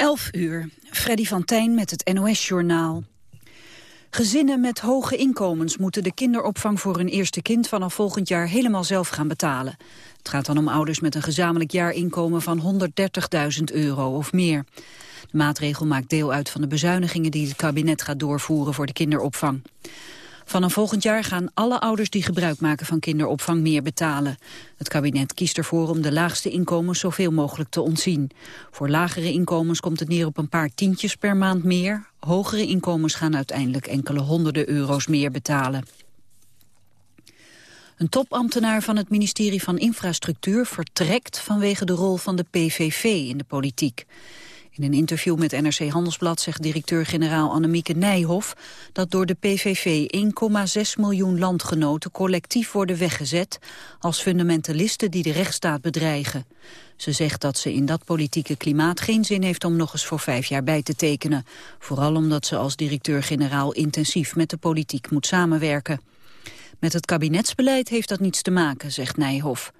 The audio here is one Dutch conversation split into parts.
11 uur. Freddy van Tijn met het NOS-journaal. Gezinnen met hoge inkomens moeten de kinderopvang voor hun eerste kind vanaf volgend jaar helemaal zelf gaan betalen. Het gaat dan om ouders met een gezamenlijk jaarinkomen van 130.000 euro of meer. De maatregel maakt deel uit van de bezuinigingen die het kabinet gaat doorvoeren voor de kinderopvang. Vanaf volgend jaar gaan alle ouders die gebruik maken van kinderopvang meer betalen. Het kabinet kiest ervoor om de laagste inkomens zoveel mogelijk te ontzien. Voor lagere inkomens komt het neer op een paar tientjes per maand meer. Hogere inkomens gaan uiteindelijk enkele honderden euro's meer betalen. Een topambtenaar van het ministerie van Infrastructuur vertrekt vanwege de rol van de PVV in de politiek. In een interview met NRC Handelsblad zegt directeur-generaal Annemieke Nijhoff dat door de PVV 1,6 miljoen landgenoten collectief worden weggezet als fundamentalisten die de rechtsstaat bedreigen. Ze zegt dat ze in dat politieke klimaat geen zin heeft om nog eens voor vijf jaar bij te tekenen. Vooral omdat ze als directeur-generaal intensief met de politiek moet samenwerken. Met het kabinetsbeleid heeft dat niets te maken, zegt Nijhoff.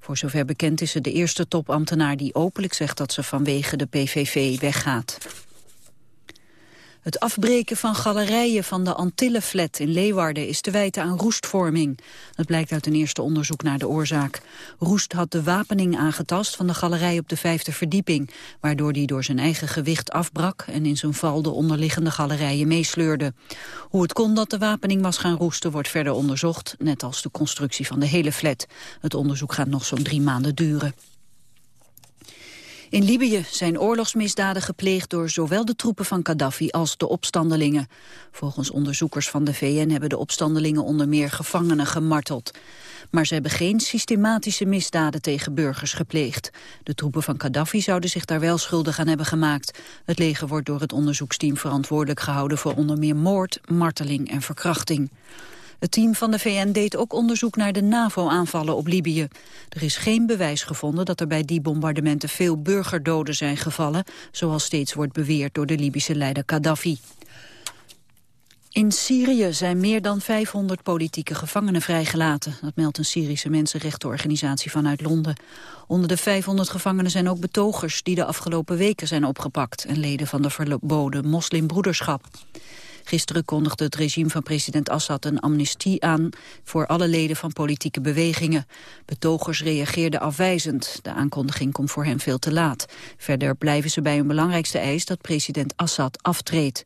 Voor zover bekend is ze de eerste topambtenaar die openlijk zegt dat ze vanwege de PVV weggaat. Het afbreken van galerijen van de Antillenflat in Leeuwarden is te wijten aan roestvorming. Dat blijkt uit een eerste onderzoek naar de oorzaak. Roest had de wapening aangetast van de galerij op de vijfde verdieping, waardoor die door zijn eigen gewicht afbrak en in zijn val de onderliggende galerijen meesleurde. Hoe het kon dat de wapening was gaan roesten wordt verder onderzocht, net als de constructie van de hele flat. Het onderzoek gaat nog zo'n drie maanden duren. In Libië zijn oorlogsmisdaden gepleegd door zowel de troepen van Gaddafi als de opstandelingen. Volgens onderzoekers van de VN hebben de opstandelingen onder meer gevangenen gemarteld. Maar ze hebben geen systematische misdaden tegen burgers gepleegd. De troepen van Gaddafi zouden zich daar wel schuldig aan hebben gemaakt. Het leger wordt door het onderzoeksteam verantwoordelijk gehouden voor onder meer moord, marteling en verkrachting. Het team van de VN deed ook onderzoek naar de NAVO-aanvallen op Libië. Er is geen bewijs gevonden dat er bij die bombardementen veel burgerdoden zijn gevallen, zoals steeds wordt beweerd door de Libische leider Gaddafi. In Syrië zijn meer dan 500 politieke gevangenen vrijgelaten. Dat meldt een Syrische mensenrechtenorganisatie vanuit Londen. Onder de 500 gevangenen zijn ook betogers die de afgelopen weken zijn opgepakt... en leden van de verboden moslimbroederschap. Gisteren kondigde het regime van president Assad een amnestie aan voor alle leden van politieke bewegingen. Betogers reageerden afwijzend. De aankondiging komt voor hen veel te laat. Verder blijven ze bij hun belangrijkste eis dat president Assad aftreedt.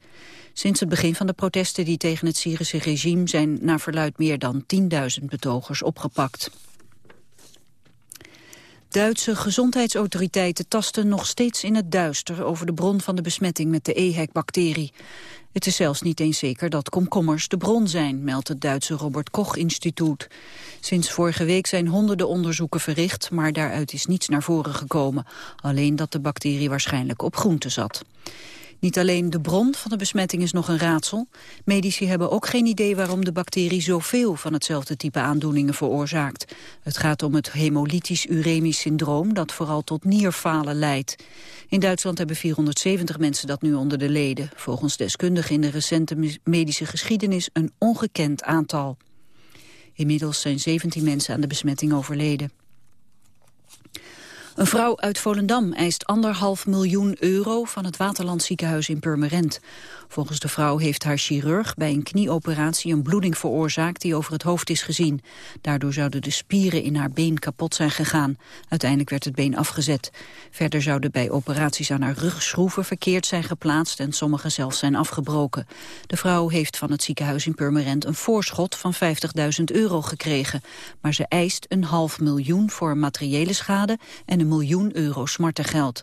Sinds het begin van de protesten die tegen het Syrische regime zijn naar verluid meer dan 10.000 betogers opgepakt. Duitse gezondheidsautoriteiten tasten nog steeds in het duister over de bron van de besmetting met de EHEC-bacterie. Het is zelfs niet eens zeker dat komkommers de bron zijn, meldt het Duitse Robert Koch Instituut. Sinds vorige week zijn honderden onderzoeken verricht, maar daaruit is niets naar voren gekomen. Alleen dat de bacterie waarschijnlijk op groenten zat. Niet alleen de bron van de besmetting is nog een raadsel. Medici hebben ook geen idee waarom de bacterie zoveel van hetzelfde type aandoeningen veroorzaakt. Het gaat om het hemolytisch uremisch syndroom dat vooral tot nierfalen leidt. In Duitsland hebben 470 mensen dat nu onder de leden. Volgens deskundigen in de recente medische geschiedenis een ongekend aantal. Inmiddels zijn 17 mensen aan de besmetting overleden. Een vrouw uit Volendam eist anderhalf miljoen euro van het Waterlandziekenhuis in Purmerend. Volgens de vrouw heeft haar chirurg bij een knieoperatie een bloeding veroorzaakt die over het hoofd is gezien. Daardoor zouden de spieren in haar been kapot zijn gegaan. Uiteindelijk werd het been afgezet. Verder zouden bij operaties aan haar rug schroeven verkeerd zijn geplaatst en sommige zelfs zijn afgebroken. De vrouw heeft van het ziekenhuis in Purmerend een voorschot van 50.000 euro gekregen. Maar ze eist een half miljoen voor materiële schade en een miljoen euro smartengeld.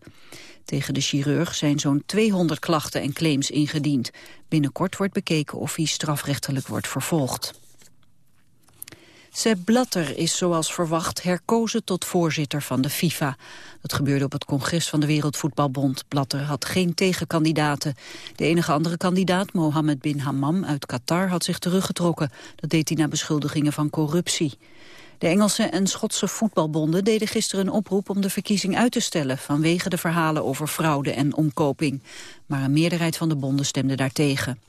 Tegen de chirurg zijn zo'n 200 klachten en claims ingediend. Binnenkort wordt bekeken of hij strafrechtelijk wordt vervolgd. Sepp Blatter is zoals verwacht herkozen tot voorzitter van de FIFA. Dat gebeurde op het congres van de Wereldvoetbalbond. Blatter had geen tegenkandidaten. De enige andere kandidaat, Mohammed bin Hammam uit Qatar, had zich teruggetrokken. Dat deed hij na beschuldigingen van corruptie. De Engelse en Schotse voetbalbonden deden gisteren een oproep om de verkiezing uit te stellen vanwege de verhalen over fraude en omkoping. Maar een meerderheid van de bonden stemde daartegen.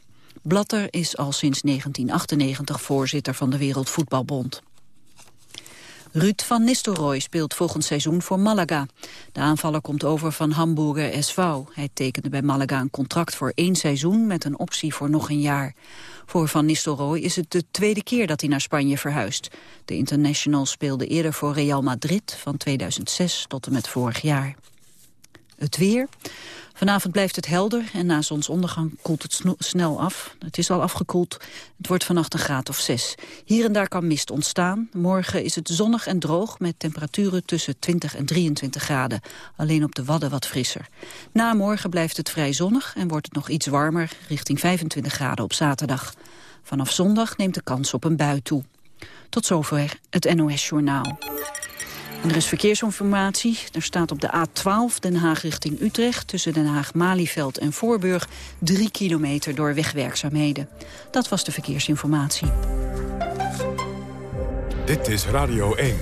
Blatter is al sinds 1998 voorzitter van de Wereldvoetbalbond. Ruud van Nistelrooy speelt volgend seizoen voor Malaga. De aanvaller komt over van Hamburger SV. Hij tekende bij Malaga een contract voor één seizoen met een optie voor nog een jaar. Voor Van Nistelrooy is het de tweede keer dat hij naar Spanje verhuist. De international speelde eerder voor Real Madrid van 2006 tot en met vorig jaar. Het weer. Vanavond blijft het helder en na zonsondergang koelt het snel af. Het is al afgekoeld. Het wordt vannacht een graad of zes. Hier en daar kan mist ontstaan. Morgen is het zonnig en droog met temperaturen tussen 20 en 23 graden. Alleen op de Wadden wat frisser. Na morgen blijft het vrij zonnig en wordt het nog iets warmer richting 25 graden op zaterdag. Vanaf zondag neemt de kans op een bui toe. Tot zover het NOS Journaal er is verkeersinformatie. Er staat op de A12 Den Haag richting Utrecht... tussen Den Haag-Malieveld en Voorburg... drie kilometer door wegwerkzaamheden. Dat was de verkeersinformatie. Dit is Radio 1.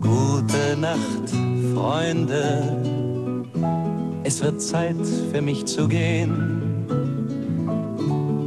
Gute Nacht, Freunde. Es wird Zeit für mich zu gehen.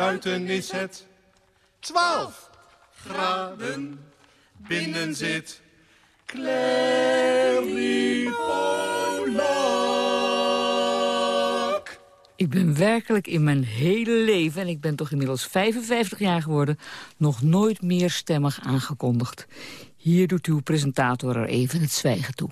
Buiten is het 12 graden, binnen zit Clary Ik ben werkelijk in mijn hele leven, en ik ben toch inmiddels 55 jaar geworden... nog nooit meer stemmig aangekondigd. Hier doet uw presentator er even het zwijgen toe.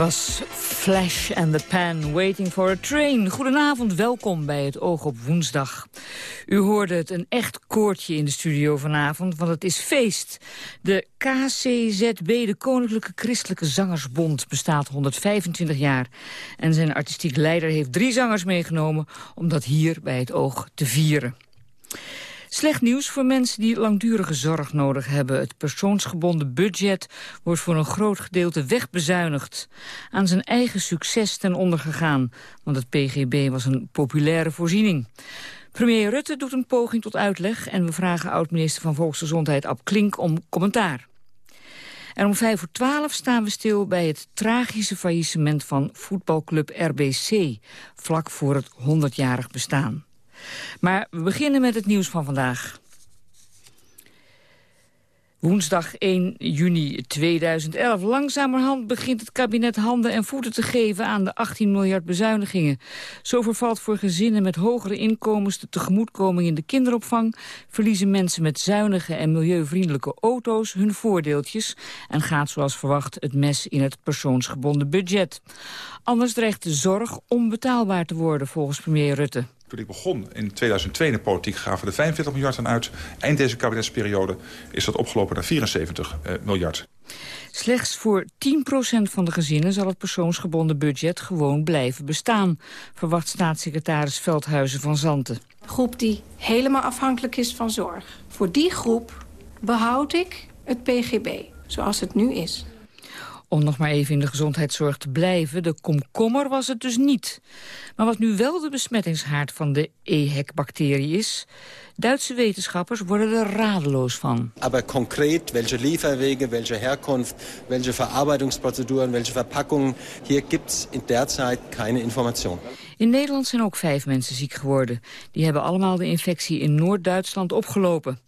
Was Flash and the Pan, Waiting for a Train. Goedenavond, welkom bij het Oog op Woensdag. U hoorde het een echt koortje in de studio vanavond, want het is feest. De KCZB, de Koninklijke Christelijke Zangersbond, bestaat 125 jaar. En zijn artistiek leider heeft drie zangers meegenomen... om dat hier bij het Oog te vieren. Slecht nieuws voor mensen die langdurige zorg nodig hebben. Het persoonsgebonden budget wordt voor een groot gedeelte wegbezuinigd. Aan zijn eigen succes ten onder gegaan. Want het PGB was een populaire voorziening. Premier Rutte doet een poging tot uitleg... en we vragen oud-minister van Volksgezondheid Ab Klink om commentaar. En om vijf voor twaalf staan we stil bij het tragische faillissement van voetbalclub RBC, vlak voor het 100-jarig bestaan. Maar we beginnen met het nieuws van vandaag. Woensdag 1 juni 2011. Langzamerhand begint het kabinet handen en voeten te geven aan de 18 miljard bezuinigingen. Zo vervalt voor gezinnen met hogere inkomens de tegemoetkoming in de kinderopvang, verliezen mensen met zuinige en milieuvriendelijke auto's hun voordeeltjes en gaat zoals verwacht het mes in het persoonsgebonden budget. Anders dreigt de zorg onbetaalbaar te worden volgens premier Rutte. Toen ik begon in 2002 in de politiek gaven we 45 miljard aan uit. Eind deze kabinetsperiode is dat opgelopen naar 74 uh, eh, miljard. Slechts voor 10% van de gezinnen zal het persoonsgebonden budget gewoon blijven bestaan, verwacht staatssecretaris Veldhuizen van Zanten. Groep die helemaal afhankelijk is van zorg. Voor die groep behoud ik het PGB zoals het nu is. Om nog maar even in de gezondheidszorg te blijven, de komkommer was het dus niet. Maar wat nu wel de besmettingshaard van de EHEC-bacterie is... Duitse wetenschappers worden er radeloos van. Maar concreet, welke Lieferwege, welke Herkunft, welke Verarbeitungsprozeduren, welke Verpackungen... hier gibt es in der Zeit keine Information. In Nederland zijn ook vijf mensen ziek geworden. Die hebben allemaal de infectie in Noord-Duitsland opgelopen.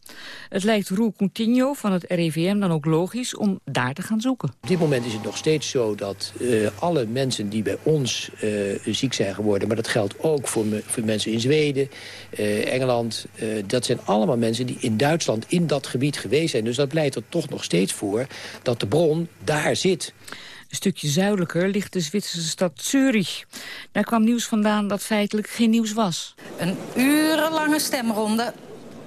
Het lijkt Roel Coutinho van het RIVM dan ook logisch om daar te gaan zoeken. Op dit moment is het nog steeds zo dat uh, alle mensen die bij ons uh, ziek zijn geworden... maar dat geldt ook voor, me, voor mensen in Zweden, uh, Engeland... dat zijn allemaal mensen die in Duitsland in dat gebied geweest zijn. Dus dat pleit er toch nog steeds voor dat de bron daar zit. Een stukje zuidelijker ligt de Zwitserse stad Zurich. Daar kwam nieuws vandaan dat feitelijk geen nieuws was. Een urenlange stemronde,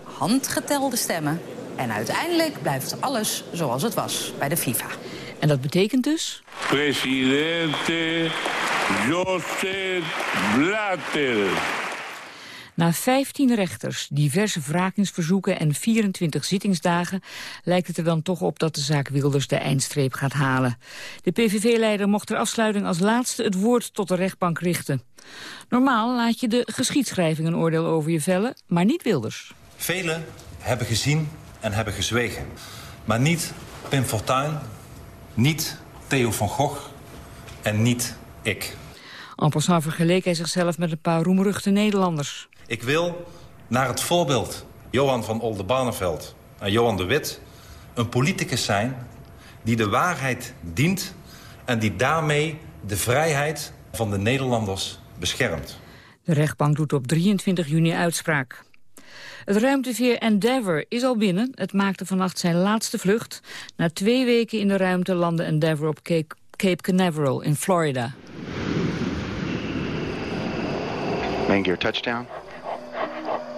handgetelde stemmen. En uiteindelijk blijft alles zoals het was bij de FIFA. En dat betekent dus... Presidente Joseph Blatter. Na 15 rechters, diverse wrakingsverzoeken en 24 zittingsdagen... lijkt het er dan toch op dat de zaak Wilders de eindstreep gaat halen. De PVV-leider mocht ter afsluiting als laatste het woord tot de rechtbank richten. Normaal laat je de geschiedschrijving een oordeel over je vellen, maar niet Wilders. Velen hebben gezien en hebben gezwegen. Maar niet Pim Fortuyn, niet Theo van Gogh en niet ik. En passant vergeleek hij zichzelf met een paar roemruchte Nederlanders. Ik wil naar het voorbeeld Johan van Oldenbarneveld en Johan de Wit... een politicus zijn die de waarheid dient... en die daarmee de vrijheid van de Nederlanders beschermt. De rechtbank doet op 23 juni uitspraak. Het ruimteveer Endeavour is al binnen. Het maakte vannacht zijn laatste vlucht. Na twee weken in de ruimte landde Endeavour op Cape, Cape Canaveral in Florida. Main gear touchdown.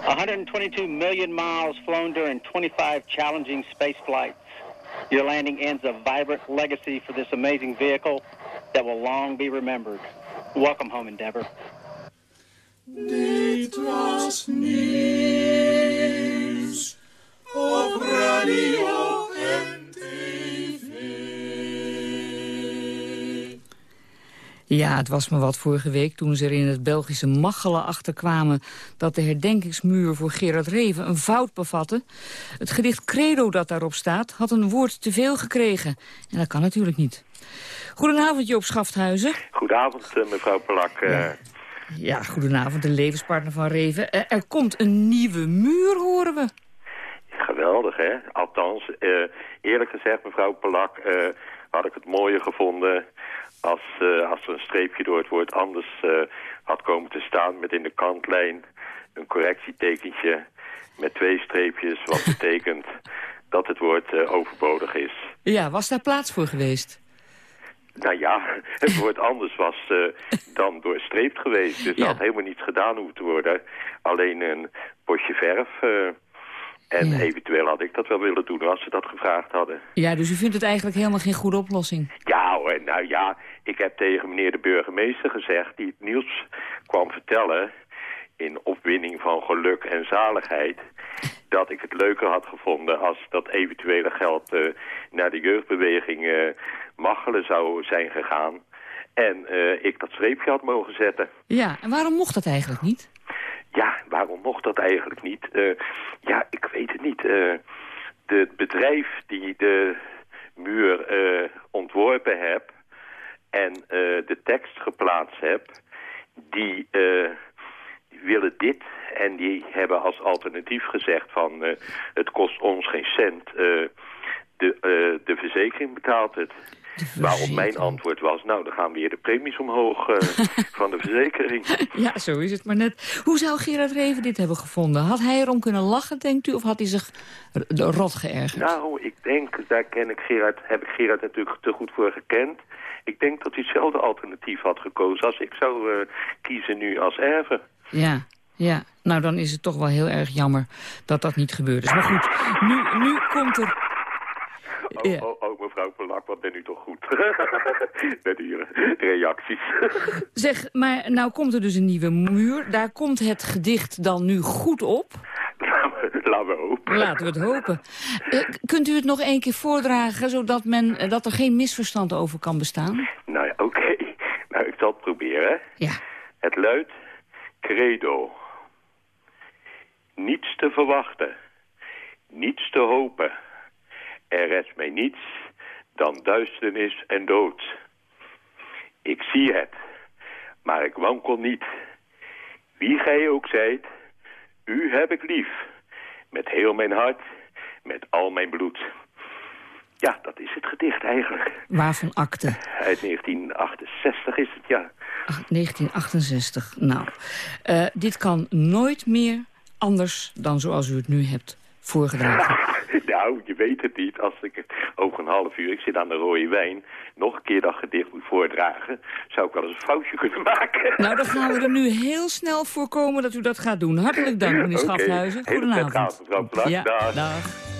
122 million miles flown during 25 challenging space flights. Your landing ends a vibrant legacy for this amazing vehicle that will long be remembered. Welcome home, Endeavour. Nieuws op radio Ja, het was me wat vorige week toen ze er in het Belgische Machelen achterkwamen... dat de herdenkingsmuur voor Gerard Reven een fout bevatte. Het gedicht Credo dat daarop staat had een woord te veel gekregen. En dat kan natuurlijk niet. Goedenavond Joop Schafthuizen. Goedenavond eh, mevrouw Plak. Eh. Ja. ja, goedenavond de levenspartner van Reven. Eh, er komt een nieuwe muur, horen we. Geweldig, hè? Althans, eerlijk gezegd, mevrouw Polak, had ik het mooier gevonden als, uh, als er een streepje door het woord anders uh, had komen te staan... met in de kantlijn een correctietekentje met twee streepjes... wat betekent dat het woord uh, overbodig is. Ja, was daar plaats voor geweest? Nou ja, het woord anders was uh, dan doorstreept geweest. Dus ja. dat had helemaal niets gedaan hoeven te worden. Alleen een potje verf. Uh, en eventueel had ik dat wel willen doen als ze dat gevraagd hadden. Ja, dus u vindt het eigenlijk helemaal geen goede oplossing? Ja hoor, nou ja, ik heb tegen meneer de burgemeester gezegd... die het nieuws kwam vertellen in opwinning van geluk en zaligheid... dat ik het leuker had gevonden als dat eventuele geld uh, naar de jeugdbeweging uh, Machelen zou zijn gegaan... en uh, ik dat streepje had mogen zetten. Ja, en waarom mocht dat eigenlijk niet? Ja, waarom mocht dat eigenlijk niet? Uh, ja, ik weet het niet. Uh, de bedrijf die de muur uh, ontworpen heb en de tekst geplaatst heb, die willen dit en die hebben als alternatief gezegd van het kost ons geen cent. de, de verzekering betaalt het. Waarop mijn antwoord was, nou, dan gaan weer de premies omhoog uh, van de verzekering. Ja, zo is het maar net. Hoe zou Gerard Reven dit hebben gevonden? Had hij erom kunnen lachen, denkt u, of had hij zich rot geërgerd? Nou, ik denk, daar ken ik Gerard, heb ik Gerard natuurlijk te goed voor gekend. Ik denk dat hij hetzelfde alternatief had gekozen als ik zou uh, kiezen nu als erven. Ja, ja. Nou, dan is het toch wel heel erg jammer dat dat niet gebeurd is. Maar goed, nu, nu komt er Oh, oh, oh, mevrouw Polak, wat ben u toch goed. Met die reacties. zeg, maar nou komt er dus een nieuwe muur. Daar komt het gedicht dan nu goed op. Laten we hopen. Laten we het hopen. Uh, kunt u het nog één keer voordragen, zodat men, uh, dat er geen misverstand over kan bestaan? Nou ja, oké. Okay. Nou, ik zal het proberen. Ja. Het luidt credo. Niets te verwachten. Niets te hopen er rest mij niets dan duisternis en dood. Ik zie het, maar ik wankel niet. Wie gij ook zijt, u heb ik lief. Met heel mijn hart, met al mijn bloed. Ja, dat is het gedicht eigenlijk. Waarvan akte? Uit 1968 is het, ja. Ach, 1968, nou. Uh, dit kan nooit meer anders dan zoals u het nu hebt voorgedragen. nou, je weet het niet. Als ik over een half uur, ik zit aan de rode wijn... nog een keer dat gedicht moet voordragen... zou ik wel eens een foutje kunnen maken. Nou, dan gaan we er nu heel snel voorkomen dat u dat gaat doen. Hartelijk dank, meneer okay. Schafhuizen. Goedenavond. Mevrouw ja, dag. dag.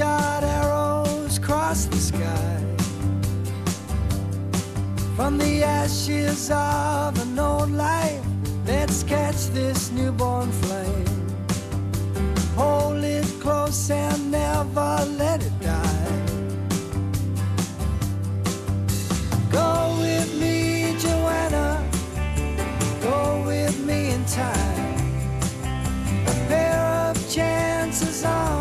Shot arrows cross the sky. From the ashes of an old life, let's catch this newborn flame. Hold it close and never let it die. Go with me, Joanna. Go with me in time. A pair of chances on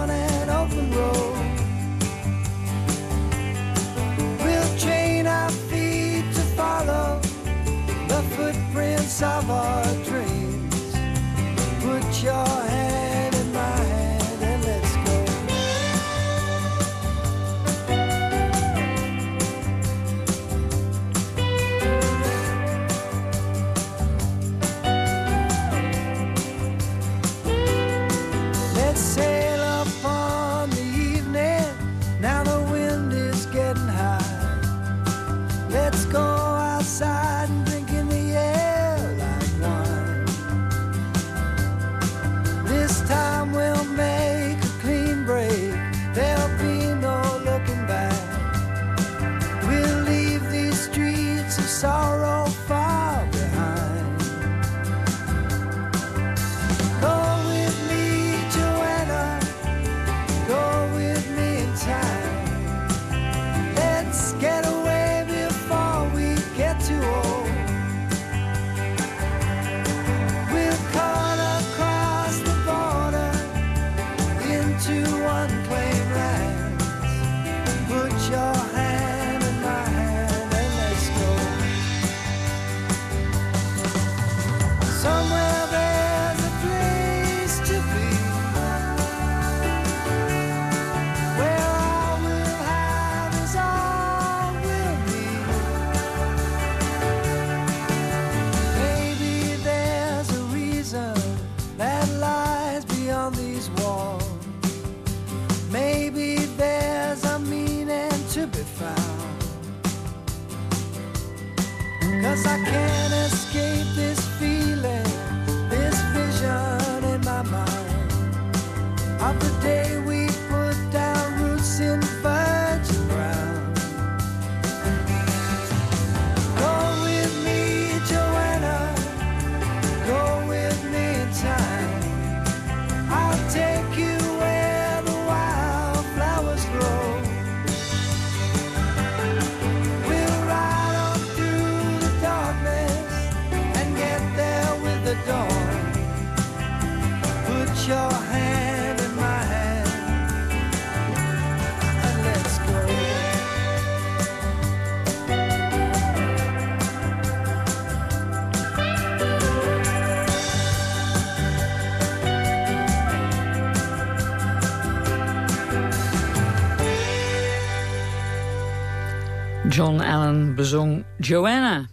Joanna.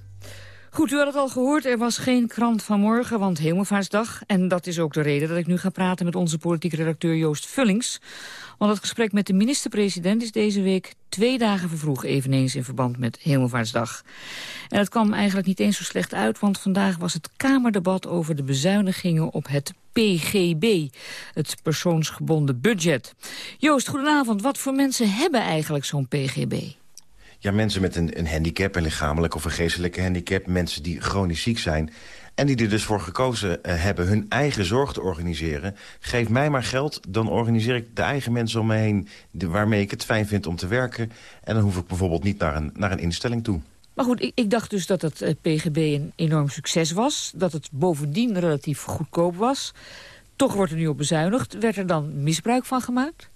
Goed, u had het al gehoord, er was geen krant vanmorgen, want Hemelvaartsdag. En dat is ook de reden dat ik nu ga praten met onze politiek redacteur Joost Vullings. Want het gesprek met de minister-president is deze week twee dagen vervroeg... eveneens in verband met Hemelvaartsdag. En het kwam eigenlijk niet eens zo slecht uit... want vandaag was het Kamerdebat over de bezuinigingen op het PGB, het persoonsgebonden budget. Joost, goedenavond. Wat voor mensen hebben eigenlijk zo'n PGB? Ja, mensen met een, een handicap, een lichamelijke of een geestelijke handicap... mensen die chronisch ziek zijn... en die er dus voor gekozen eh, hebben hun eigen zorg te organiseren. Geef mij maar geld, dan organiseer ik de eigen mensen om me heen... Waarmee ik het fijn vind om te werken. En dan hoef ik bijvoorbeeld niet naar een, naar een instelling toe. Maar goed, ik, ik dacht dus dat het eh, PGB een enorm succes was. Dat het bovendien relatief goedkoop was. Toch wordt er nu op bezuinigd. Werd er dan misbruik van gemaakt?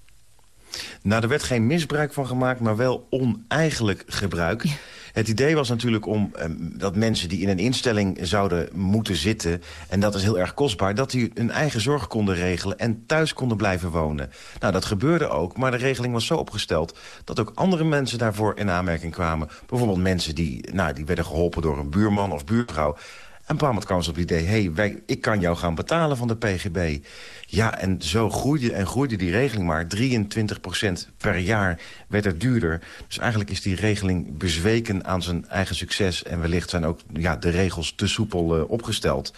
Nou, er werd geen misbruik van gemaakt, maar wel oneigenlijk gebruik. Het idee was natuurlijk om eh, dat mensen die in een instelling zouden moeten zitten... en dat is heel erg kostbaar, dat die hun eigen zorg konden regelen... en thuis konden blijven wonen. Nou, dat gebeurde ook, maar de regeling was zo opgesteld... dat ook andere mensen daarvoor in aanmerking kwamen. Bijvoorbeeld mensen die, nou, die werden geholpen door een buurman of buurvrouw... En op een bepaald moment kwam ze op het idee... hey, ik kan jou gaan betalen van de PGB. Ja, en zo groeide en groeide die regeling maar. 23% per jaar werd het duurder. Dus eigenlijk is die regeling bezweken aan zijn eigen succes... en wellicht zijn ook ja, de regels te soepel uh, opgesteld.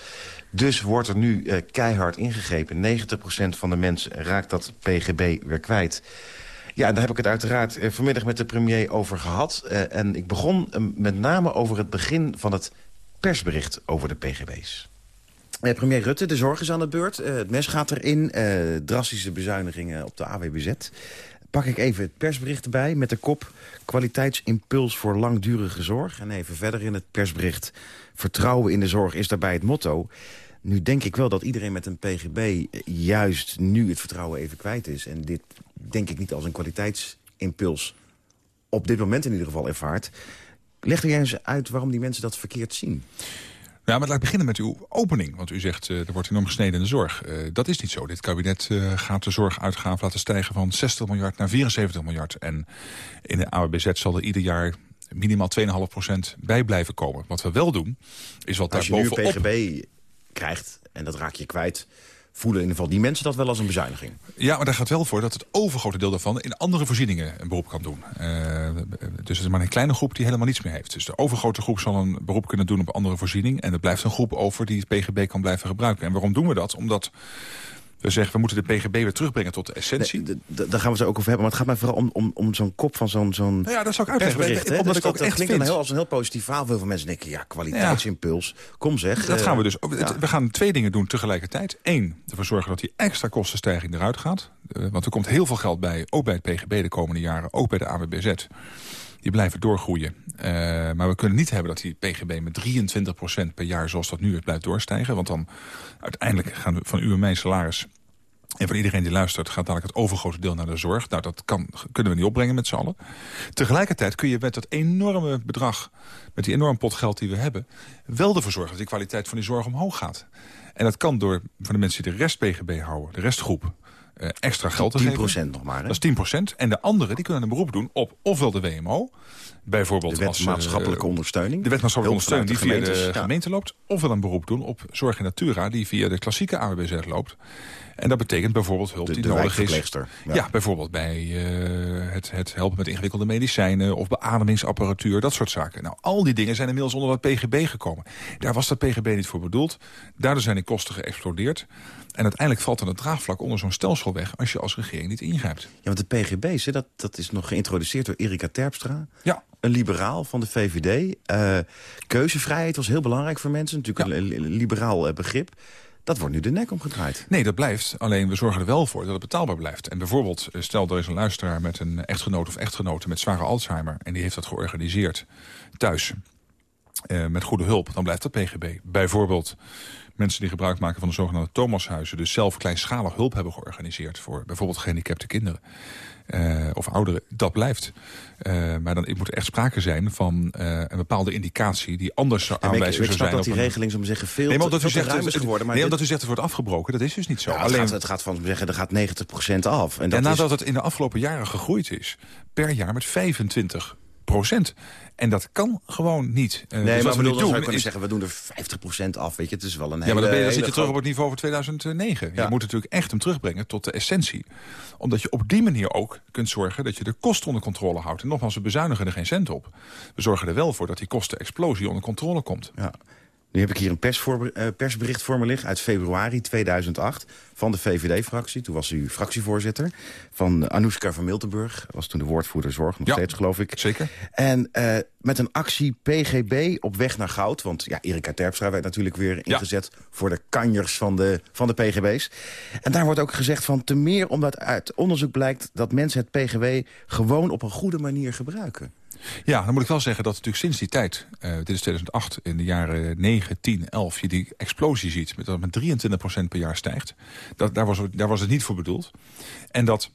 Dus wordt er nu uh, keihard ingegrepen. 90% van de mensen raakt dat PGB weer kwijt. Ja, en daar heb ik het uiteraard uh, vanmiddag met de premier over gehad. en ik begon met name over het begin van het persbericht over de PGB's. Eh, premier Rutte, de zorg is aan de beurt. Uh, het mes gaat erin. Uh, drastische bezuinigingen op de AWBZ. Pak ik even het persbericht erbij met de kop... kwaliteitsimpuls voor langdurige zorg. En even verder in het persbericht... vertrouwen in de zorg is daarbij het motto. Nu denk ik wel dat iedereen met een PGB juist nu het vertrouwen even kwijt is. En dit denk ik niet als een kwaliteitsimpuls op dit moment in ieder geval ervaart. Leg jij eens uit waarom die mensen dat verkeerd zien. Ja, maar laat ik beginnen met uw opening. Want u zegt, uh, er wordt enorm gesneden in de zorg. Uh, dat is niet zo. Dit kabinet uh, gaat de zorguitgaven laten stijgen van 60 miljard naar 74 miljard. En in de AWBZ zal er ieder jaar minimaal 2,5% bij blijven komen. Wat we wel doen, is wat Als daar je bovenop... nu een PGB krijgt, en dat raak je kwijt voelen in ieder geval die mensen dat wel als een bezuiniging. Ja, maar daar gaat wel voor dat het overgrote deel daarvan... in andere voorzieningen een beroep kan doen. Uh, dus het is maar een kleine groep die helemaal niets meer heeft. Dus de overgrote groep zal een beroep kunnen doen op andere voorziening... en er blijft een groep over die het PGB kan blijven gebruiken. En waarom doen we dat? Omdat... We zeggen, we moeten de PGB weer terugbrengen tot de essentie. Nee, daar gaan we het ook over hebben. Maar het gaat mij vooral om, om, om zo'n kop van zo'n zo'n nou ja, dat zou ik uitleggen. Omdat dus ik ook dat, echt klinkt dan heel als een heel positief verhaal. Veel van mensen denken, ja, kwaliteitsimpuls. Ja. Kom zeg. Dat uh, gaan we dus. Ja. We gaan twee dingen doen tegelijkertijd. Eén, ervoor zorgen dat die extra kostenstijging eruit gaat. Uh, want er komt heel veel geld bij, ook bij het PGB de komende jaren. Ook bij de AWBZ. Die blijven doorgroeien. Uh, maar we kunnen niet hebben dat die PGB met 23% per jaar... zoals dat nu is, blijft doorstijgen. Want dan uiteindelijk gaan we van u en mijn salaris... En voor iedereen die luistert gaat dadelijk het overgrote deel naar de zorg. Nou, dat kan, kunnen we niet opbrengen met z'n allen. Tegelijkertijd kun je met dat enorme bedrag, met die enorme pot geld die we hebben... wel ervoor zorgen dat die kwaliteit van die zorg omhoog gaat. En dat kan door voor de mensen die de rest PGB houden, de restgroep... Uh, extra geld te 10 geven. nog maar. Hè? Dat is 10% En de anderen die kunnen een beroep doen op ofwel de WMO... Bijvoorbeeld de als, maatschappelijke ondersteuning. De wet maatschappelijke ondersteuning die via de ja. gemeente loopt. Ofwel een beroep doen op zorg in natura die via de klassieke AWBZ loopt. En dat betekent bijvoorbeeld hulp De- die de nodig is. Ja. ja. bijvoorbeeld bij eh, het, het helpen met ingewikkelde medicijnen... of beademingsapparatuur, dat soort zaken. Nou, al die dingen zijn inmiddels onder dat PGB gekomen. Daar was dat PGB niet voor bedoeld. Daardoor zijn die kosten geëxplodeerd. En uiteindelijk valt er het draagvlak onder zo'n stelsel weg... als je als regering niet ingrijpt. Ja, want de PGB's, hè, dat, dat is nog geïntroduceerd door Erika Terpstra. Ja. Een liberaal van de VVD. Eh, keuzevrijheid was heel belangrijk voor mensen. Natuurlijk een li- liberaal eh, begrip. Dat wordt nu de nek omgedraaid. Nee, dat blijft. Alleen we zorgen er wel voor dat het betaalbaar blijft. En bijvoorbeeld, eh, stel er is een luisteraar met een echtgenoot of echtgenote met zware Alzheimer... en die heeft dat georganiseerd thuis eh, met goede hulp, dan blijft dat PGB. Bijvoorbeeld mensen die gebruik maken van de zogenaamde Thomashuizen... dus zelf kleinschalig hulp hebben georganiseerd... voor bijvoorbeeld gehandicapte kinderen eh, of ouderen. Dat blijft. Eh, maar dan moet er echt sprake zijn van eh, een bepaalde indicatie... die anders zou En ik- aanwijzen ik zou zijn. dat die regeling, zou ik maar zeggen, veel Nee, maar omdat u zegt, ruim is het- geworden, maar nee, omdat u zegt het wordt afgebroken. Dat is dus niet zo. Ja, het, Alleen, gaat, het gaat van zeggen, er gaat 90% af. En, dat en is, nadat het in de afgelopen jaren gegroeid is, per jaar met 25 procent. En dat kan gewoon niet. Eh, nee, dus maar we bedoel, zou doen je kunnen zeggen, we doen er 50% af. Weet je, het is wel een hele... ja, maar dan, ben je, dan zit je terug op het niveau van 2009. Ja. Je moet natuurlijk echt hem terugbrengen tot de essentie. Omdat je op die manier ook kunt zorgen dat je de kosten onder controle houdt. En nogmaals, we bezuinigen er geen cent op. We zorgen er wel voor dat die kostenexplosie onder controle komt. Ja. Nu heb ik hier een eh, persbericht voor me liggen uit februari 2008 van de VVD-fractie. Toen was u fractievoorzitter van Anoushka van Miltenburg. Was toen de woordvoerder zorg, nog Ja, steeds geloof ik. Zeker. En eh, met een actie PGB op weg naar goud. Want ja, Erika Terpstra werd natuurlijk weer ingezet voor de kanjers van de, van de PGB's. En daar wordt ook gezegd van te meer omdat uit onderzoek blijkt... dat mensen het PGB gewoon op een goede manier gebruiken. Ja, dan moet ik wel zeggen dat natuurlijk sinds die tijd... eh, dit is 2008, in de jaren 9, 10, 11... je die explosie ziet, met dat met 23% per jaar stijgt. Dat, daar, was, daar was het niet voor bedoeld. En dat,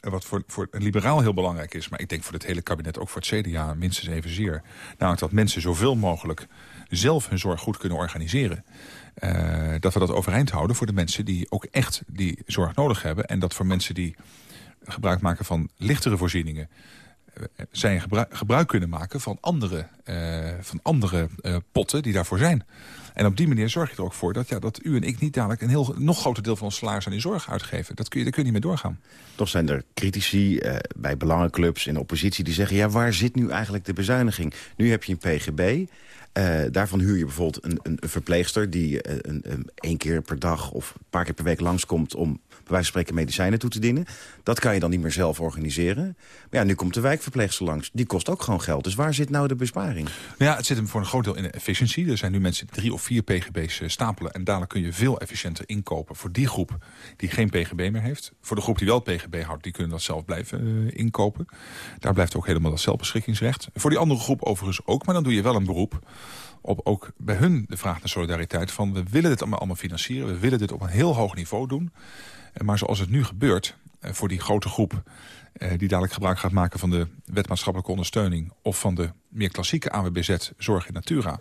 eh, wat voor, voor een liberaal heel belangrijk is... maar ik denk voor het hele kabinet, ook voor het CDA minstens evenzeer... namelijk dat mensen zoveel mogelijk zelf hun zorg goed kunnen organiseren. Eh, dat we dat overeind houden voor de mensen die ook echt die zorg nodig hebben. En dat voor mensen die gebruik maken van lichtere voorzieningen eh, zij gebruik, kunnen maken van andere, eh, van andere eh, potten die daarvoor zijn. En op die manier zorg je er ook voor dat, ja, dat u en ik niet dadelijk... een heel, nog groter deel van ons salaris aan die zorg uitgeven. Dat kun je, daar kun je niet mee doorgaan. Toch zijn er critici eh, bij belangenclubs in de oppositie die zeggen... ja, waar zit nu eigenlijk de bezuiniging? Nu heb je een PGB. Eh, daarvan huur je bijvoorbeeld een, een, een verpleegster... die eh, een, een, één keer per dag of een paar keer per week langskomt... om bij wijze van spreken medicijnen toe te dienen. Dat kan je dan niet meer zelf organiseren. Maar ja, nu komt de wijkverpleegster langs. Die kost ook gewoon geld. Dus waar zit nou de besparing? Nou ja, het zit hem voor een groot deel in de efficiëntie. Er zijn nu mensen die drie of vier pgb's eh, stapelen... en dadelijk kun je veel efficiënter inkopen voor die groep die geen pgb meer heeft. Voor de groep die wel pgb houdt, die kunnen dat zelf blijven inkopen. Daar blijft ook helemaal dat zelfbeschikkingsrecht. Voor die andere groep overigens ook, maar dan doe je wel een beroep op ook bij hun de vraag naar solidariteit van... we willen dit allemaal, financieren, we willen dit op een heel hoog niveau doen... Eh, Maar zoals het nu gebeurt, eh, voor die grote groep... eh, die dadelijk gebruik gaat maken van de wet maatschappelijke ondersteuning... of van de meer klassieke AWBZ Zorg in Natura...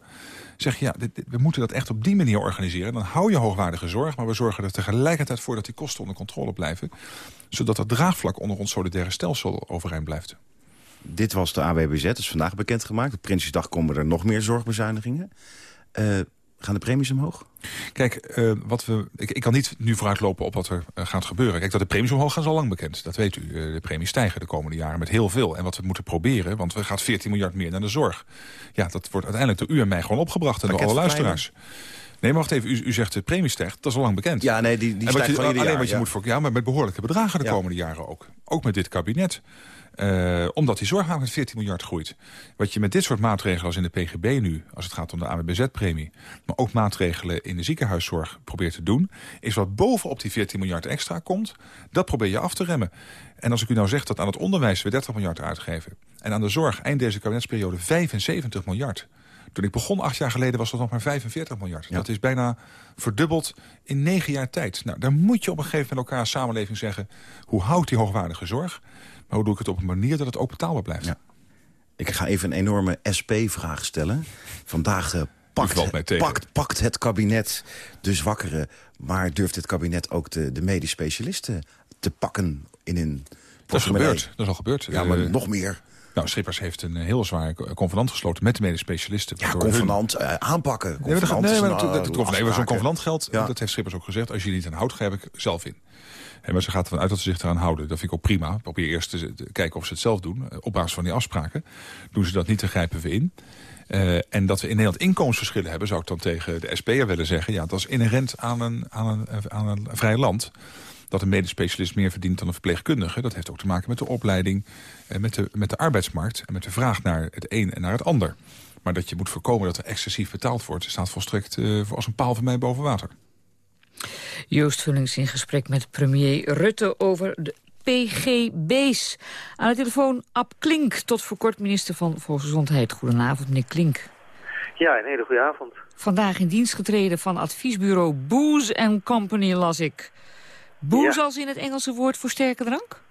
zeg je, ja, we moeten dat echt op die manier organiseren. Dan hou je hoogwaardige zorg, maar we zorgen er tegelijkertijd voor... dat die kosten onder controle blijven. Zodat het draagvlak onder ons solidaire stelsel overeind blijft. Dit was de AWBZ, dat is vandaag bekendgemaakt. Op Prinsjesdag komen er nog meer zorgbezuinigingen. Eh, gaan de premies omhoog? Kijk, eh, wat we, ik, ik kan niet nu vooruitlopen op wat er eh, gaat gebeuren. Kijk, dat de premies omhoog gaan is al lang bekend. Dat weet u. De premies stijgen de komende jaren met heel veel. En wat we moeten proberen, want we gaan 14 miljard meer naar de zorg. Ja, dat wordt uiteindelijk door u en mij gewoon opgebracht en door alle luisteraars. Nee, maar wacht even. U, u zegt de premie stijgt. Dat is al lang bekend. Ja, nee, die, die stijgt je, alleen jaar, wat je ja. moet voor, ja, maar met behoorlijke bedragen de Ja. komende jaren ook. Ook met dit kabinet. Eh, omdat die zorg met 14 miljard groeit. Wat je met dit soort maatregelen als in de PGB nu... als het gaat om de AWBZ-premie... maar ook maatregelen in de ziekenhuiszorg probeert te doen... is wat bovenop die 14 miljard extra komt... dat probeer je af te remmen. En als ik u nou zeg dat aan het onderwijs we 30 miljard uitgeven... en aan de zorg eind deze kabinetsperiode 75 miljard... Toen ik begon acht jaar geleden was dat nog maar 45 miljard. Dat is bijna verdubbeld in negen jaar tijd. Nou, dan moet je op een gegeven moment elkaar als samenleving zeggen... hoe houdt die hoogwaardige zorg? Hoe doe ik het op een manier dat het ook betaalbaar blijft? Ik ga even een enorme SP-vraag stellen. Vandaag eh, pakt, pakt, pakt het kabinet de zwakkeren... maar durft het kabinet ook de, de medisch specialisten te pakken in een Dat is gebeurd. Dat is al gebeurd. Ja, maar Eh, nog meer. Nou, Schippers heeft een heel zwaar convenant gesloten met de medisch specialisten. Ja, convenant hun... uh, aanpakken. Nee, maar dat, nee, maar dat, dat, dat, nee, zo'n convenant geldt, ja. dat heeft Schippers ook gezegd. Als je niet aan houdt, grijp ik zelf in. En maar ze gaat ervan uit dat ze zich eraan houden. Dat vind ik ook prima. Probeer eerst te, kijken of ze het zelf doen. Op basis van die afspraken. Doen ze dat niet, dan grijpen we in. Uh, en dat we in Nederland inkomensverschillen hebben... zou ik dan tegen de SP'er willen zeggen... ja, dat is inherent aan een, aan een, aan een vrij land dat een medisch specialist meer verdient dan een verpleegkundige. Dat heeft ook te maken met de opleiding, en met de, met de arbeidsmarkt... en met de vraag naar het een en naar het ander. Maar dat je moet voorkomen dat er excessief betaald wordt... staat volstrekt als een paal van mij boven water. Joost Vullings in gesprek met premier Rutte over de PGB's. Aan de telefoon Ab Klink, tot voor kort minister van Volksgezondheid. Goedenavond, meneer Klink. Ja, een hele goede avond. Vandaag in dienst getreden van adviesbureau Booze Company, las ik. Booze ja. als in het Engelse woord voor sterke drank?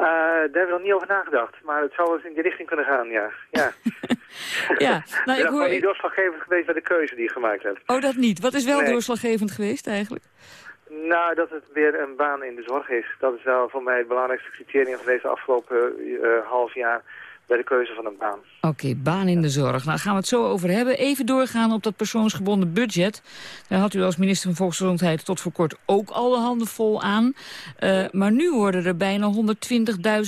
Uh, daar hebben we nog niet over nagedacht, maar het zou wel eens in die richting kunnen gaan, ja. Ja, ja nou, ik hoor... niet doorslaggevend geweest bij de keuze die je gemaakt hebt. Oh, dat niet. Wat is wel nee. doorslaggevend geweest eigenlijk? Nou, dat het weer een baan in de zorg is. Dat is wel voor mij het belangrijkste criterium geweest de afgelopen uh, half jaar bij de keuze van een baan. Oké, okay, baan in de zorg. Nou, gaan we het zo over hebben. Even doorgaan op dat persoonsgebonden budget. Daar had u als minister van Volksgezondheid tot voor kort ook al de handen vol aan. Uh, maar nu worden er bijna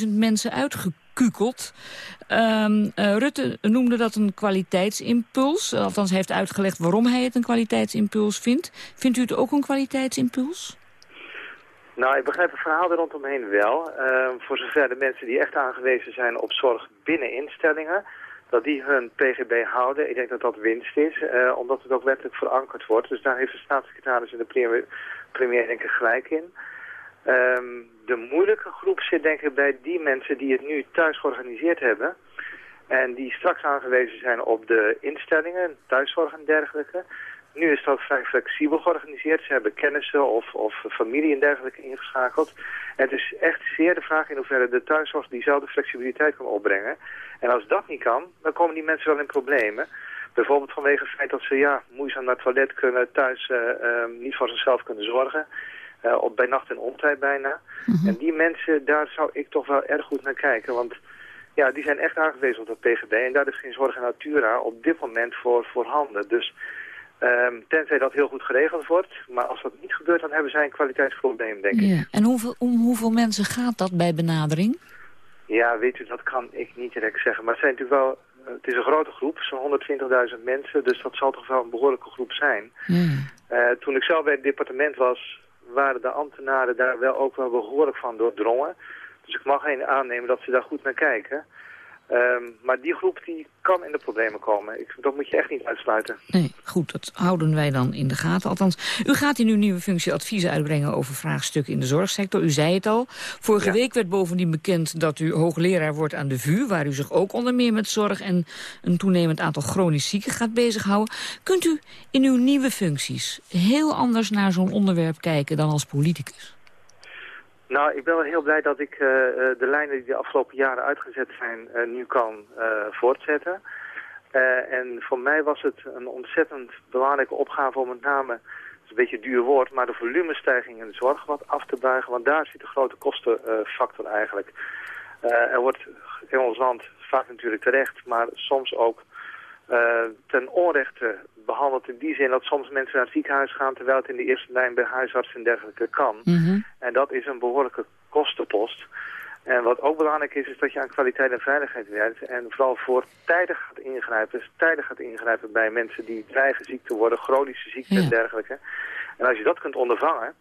120.000 mensen uitgekukeld. Um, uh, Rutte noemde dat een kwaliteitsimpuls. Althans, hij heeft uitgelegd waarom hij het een kwaliteitsimpuls vindt. Vindt u het ook een kwaliteitsimpuls? Nou, ik begrijp het verhaal er rondomheen wel. Uh, voor zover de mensen die echt aangewezen zijn op zorg binnen instellingen... dat die hun PGB houden. Ik denk dat dat winst is, uh, omdat het ook wettelijk verankerd wordt. Dus daar heeft de staatssecretaris en de premier, premier denk ik gelijk in. Um, de moeilijke groep zit denk ik bij die mensen die het nu thuis georganiseerd hebben... en die straks aangewezen zijn op de instellingen, thuiszorg en dergelijke... Nu is dat vrij flexibel georganiseerd. Ze hebben kennissen of, of familie en dergelijke ingeschakeld. En het is echt zeer de vraag in hoeverre de thuiszorg diezelfde flexibiliteit kan opbrengen. En als dat niet kan, dan komen die mensen wel in problemen. Bijvoorbeeld vanwege het feit dat ze ja, moeizaam naar het toilet kunnen, thuis uh, uh, niet voor zichzelf kunnen zorgen. Uh, op, bij nacht en omtijd bijna. Mm -hmm. En die mensen, daar zou ik toch wel erg goed naar kijken. Want ja, die zijn echt aangewezen op dat PGB. En daar is geen zorg en natura op dit moment voor voorhanden. Dus Um, tenzij dat heel goed geregeld wordt. Maar als dat niet gebeurt, dan hebben zij een kwaliteitsprobleem, denk ik. Ja. En hoeveel, om hoeveel mensen gaat dat bij benadering? Ja, weet u, dat kan ik niet direct zeggen. Maar het, zijn natuurlijk wel, het is een grote groep, zo'n 120.000 mensen. Dus dat zal toch wel een behoorlijke groep zijn. Ja. Uh, toen ik zelf bij het departement was, waren de ambtenaren daar wel ook wel behoorlijk van doordrongen. Dus ik mag geen aannemen dat ze daar goed naar kijken. Um, maar die groep die kan in de problemen komen. Ik, dat moet je echt niet uitsluiten. Nee, goed, dat houden wij dan in de gaten. Althans, u gaat in uw nieuwe functie adviezen uitbrengen over vraagstukken in de zorgsector. U zei het al. Vorige ja. week werd bovendien bekend dat u hoogleraar wordt aan de VU... waar u zich ook onder meer met zorg en een toenemend aantal chronisch zieken gaat bezighouden. Kunt u in uw nieuwe functies heel anders naar zo'n onderwerp kijken dan als politicus? Nou, ik ben wel heel blij dat ik uh, de lijnen die de afgelopen jaren uitgezet zijn uh, nu kan voortzetten. en voor mij was het een ontzettend belangrijke opgave om met name, een beetje een duur woord, maar de volumestijging in de zorg wat af te buigen. Want daar zit de grote kostenfactor eigenlijk. er wordt in ons land vaak natuurlijk terecht, maar soms ook ten onrechte behandeld in die zin dat soms mensen naar het ziekenhuis gaan... terwijl het in de eerste lijn bij huisartsen en dergelijke kan. Mm -hmm. En dat is een behoorlijke kostenpost. En wat ook belangrijk is, is dat je aan kwaliteit en veiligheid werkt. En vooral voor tijdig gaat ingrijpen. Dus tijdig gaat ingrijpen bij mensen die dreigen ziek te worden, chronische ziekten ja. en dergelijke. En als je dat kunt ondervangen,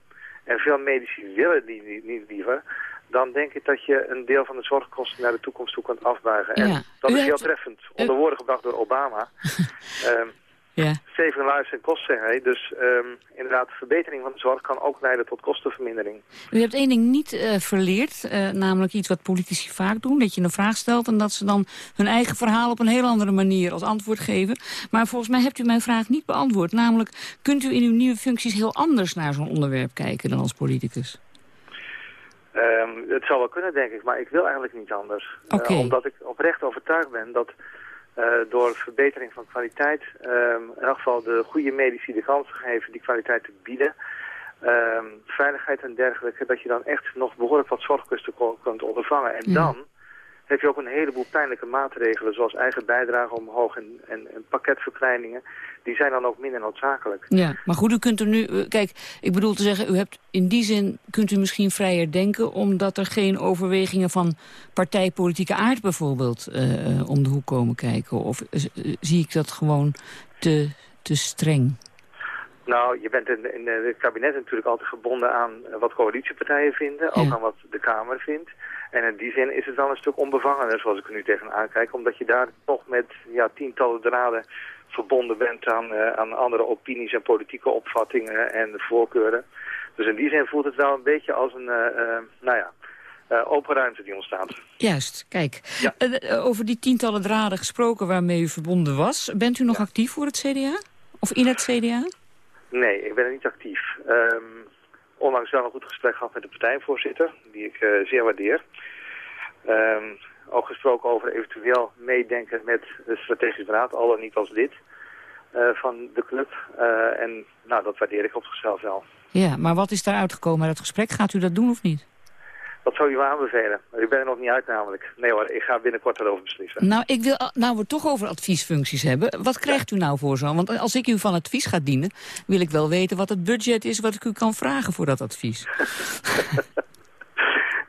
en veel medici willen die niet, niet liever dan denk ik dat je een deel van de zorgkosten naar de toekomst toe kunt afbuigen. Ja. En dat is heel treffend onder woorden gebracht door Obama. um, ja. Lives en kost, zeg hij. Dus um, inderdaad, verbetering van de zorg kan ook leiden tot kostenvermindering. U hebt één ding niet uh, verleerd, uh, namelijk iets wat politici vaak doen. Dat je een vraag stelt en dat ze dan hun eigen verhaal op een heel andere manier als antwoord geven. Maar volgens mij hebt u mijn vraag niet beantwoord. Namelijk, kunt u in uw nieuwe functies heel anders naar zo'n onderwerp kijken dan als politicus? Um, het zou wel kunnen, denk ik, maar ik wil eigenlijk niet anders. Okay. Uh, omdat ik oprecht overtuigd ben dat door verbetering van kwaliteit, um, in elk geval de goede medici de kans geven die kwaliteit te bieden, um, veiligheid en dergelijke, dat je dan echt nog behoorlijk wat zorgkosten kunt ondervangen. En ja. dan heb je ook een heleboel pijnlijke maatregelen, zoals eigen bijdrage omhoog en, en, en pakketverkleiningen. Die zijn dan ook minder noodzakelijk. Ja, maar goed, u kunt er nu... eh, Kijk, ik bedoel te zeggen, u hebt in die zin kunt u misschien vrijer denken... omdat er geen overwegingen van partijpolitieke aard bijvoorbeeld eh, eh, om de hoek komen kijken. Of zie ik dat gewoon te, te streng? Nou, je bent in, in het kabinet natuurlijk altijd gebonden aan eh, wat coalitiepartijen vinden, ook aan wat de Kamer vindt. En in die zin is het dan een stuk onbevangener, zoals ik er nu tegenaan kijk, omdat je daar toch met ja, tientallen draden verbonden bent aan, eh, aan andere opinies en politieke opvattingen en voorkeuren. Dus in die zin voelt het wel een beetje als een, eh, nou ja, open ruimte die ontstaat. Juist, kijk. Over die tientallen draden gesproken waarmee u verbonden was. Bent u nog actief voor het CDA? Of in het CDA? Nee, ik ben er niet actief. Ehm onlangs wel een goed gesprek gehad met de partijvoorzitter, die ik eh, zeer waardeer. Ehm, ook gesproken over eventueel meedenken met de strategische raad, al dan niet als lid eh, van de club. Eh, en nou, dat waardeer ik op zichzelf wel. Ja, maar wat is daar uitgekomen uit het gesprek? Gaat u dat doen of niet? Wat zou u me aanbevelen? Ik ben er nog niet uit namelijk. Nee hoor, ik ga binnenkort erover beslissen. Nou, ik wil, nou we het toch over adviesfuncties hebben. Wat krijgt u nou voor zo? Want als ik u van advies ga dienen... wil ik wel weten wat het budget is wat ik u kan vragen voor dat advies.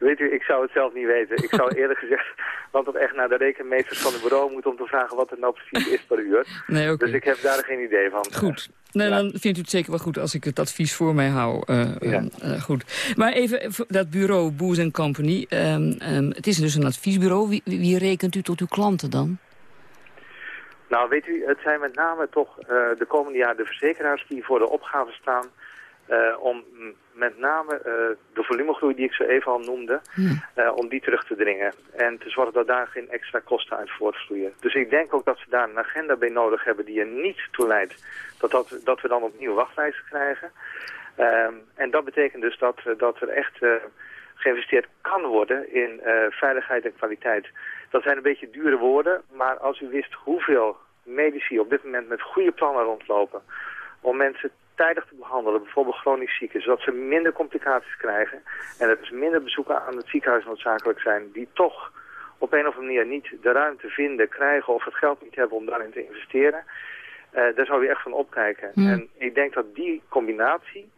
Weet u, ik zou het zelf niet weten. Ik zou eerlijk gezegd want het echt naar de rekenmeesters van het bureau moeten om te vragen wat het nou precies is per uur. Nee, oké. Dus ik heb daar geen idee van. Goed. Nee, dan vindt u het zeker wel goed als ik het advies voor mij hou. Eh, eh, eh, goed. Maar even dat bureau Boes Company. ehm, ehm, het is dus een adviesbureau. Wie, wie rekent u tot uw klanten dan? Nou, weet u, het zijn met name toch eh, de komende jaren de verzekeraars die voor de opgave staan om mm, met name eh, de volumegroei die ik zo even al noemde, eh, om die terug te dringen. En te zorgen dat daar geen extra kosten uit voortvloeien. Dus ik denk ook dat ze daar een agenda bij nodig hebben die er niet toe leidt dat, dat, dat we dan opnieuw wachtlijsten krijgen. Ehm, en dat betekent dus dat, eh, dat er echt geïnvesteerd kan worden in veiligheid en kwaliteit. Dat zijn een beetje dure woorden, maar als u wist hoeveel medici op dit moment met goede plannen rondlopen om mensen tijdig te behandelen, bijvoorbeeld chronisch zieken, zodat ze minder complicaties krijgen en er dus minder bezoeken aan het ziekenhuis noodzakelijk zijn, die toch op een of andere manier niet de ruimte vinden, krijgen of het geld niet hebben om daarin te investeren. Eh, daar zou je echt van opkijken. En ik denk dat die combinatie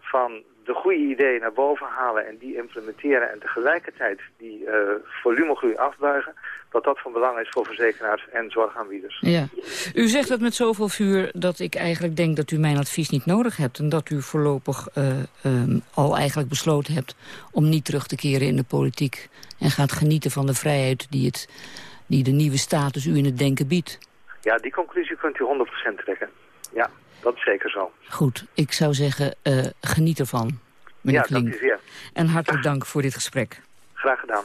van de goede ideeën naar boven halen en die implementeren en tegelijkertijd die eh, volumegroei afbuigen, dat dat van belang is voor verzekeraars en zorgaanbieders. Ja. U zegt dat met zoveel vuur dat ik eigenlijk denk dat u mijn advies niet nodig hebt... en dat u voorlopig eh, ehm, al eigenlijk besloten hebt om niet terug te keren in de politiek... en gaat genieten van de vrijheid die, het, die de nieuwe status u in het denken biedt. Ja, die conclusie kunt u 100% trekken. Ja, dat is zeker zo. Goed, ik zou zeggen, eh, geniet ervan, meneer Ja, dank Klink. u zeer. En hartelijk dank voor dit gesprek. Graag gedaan.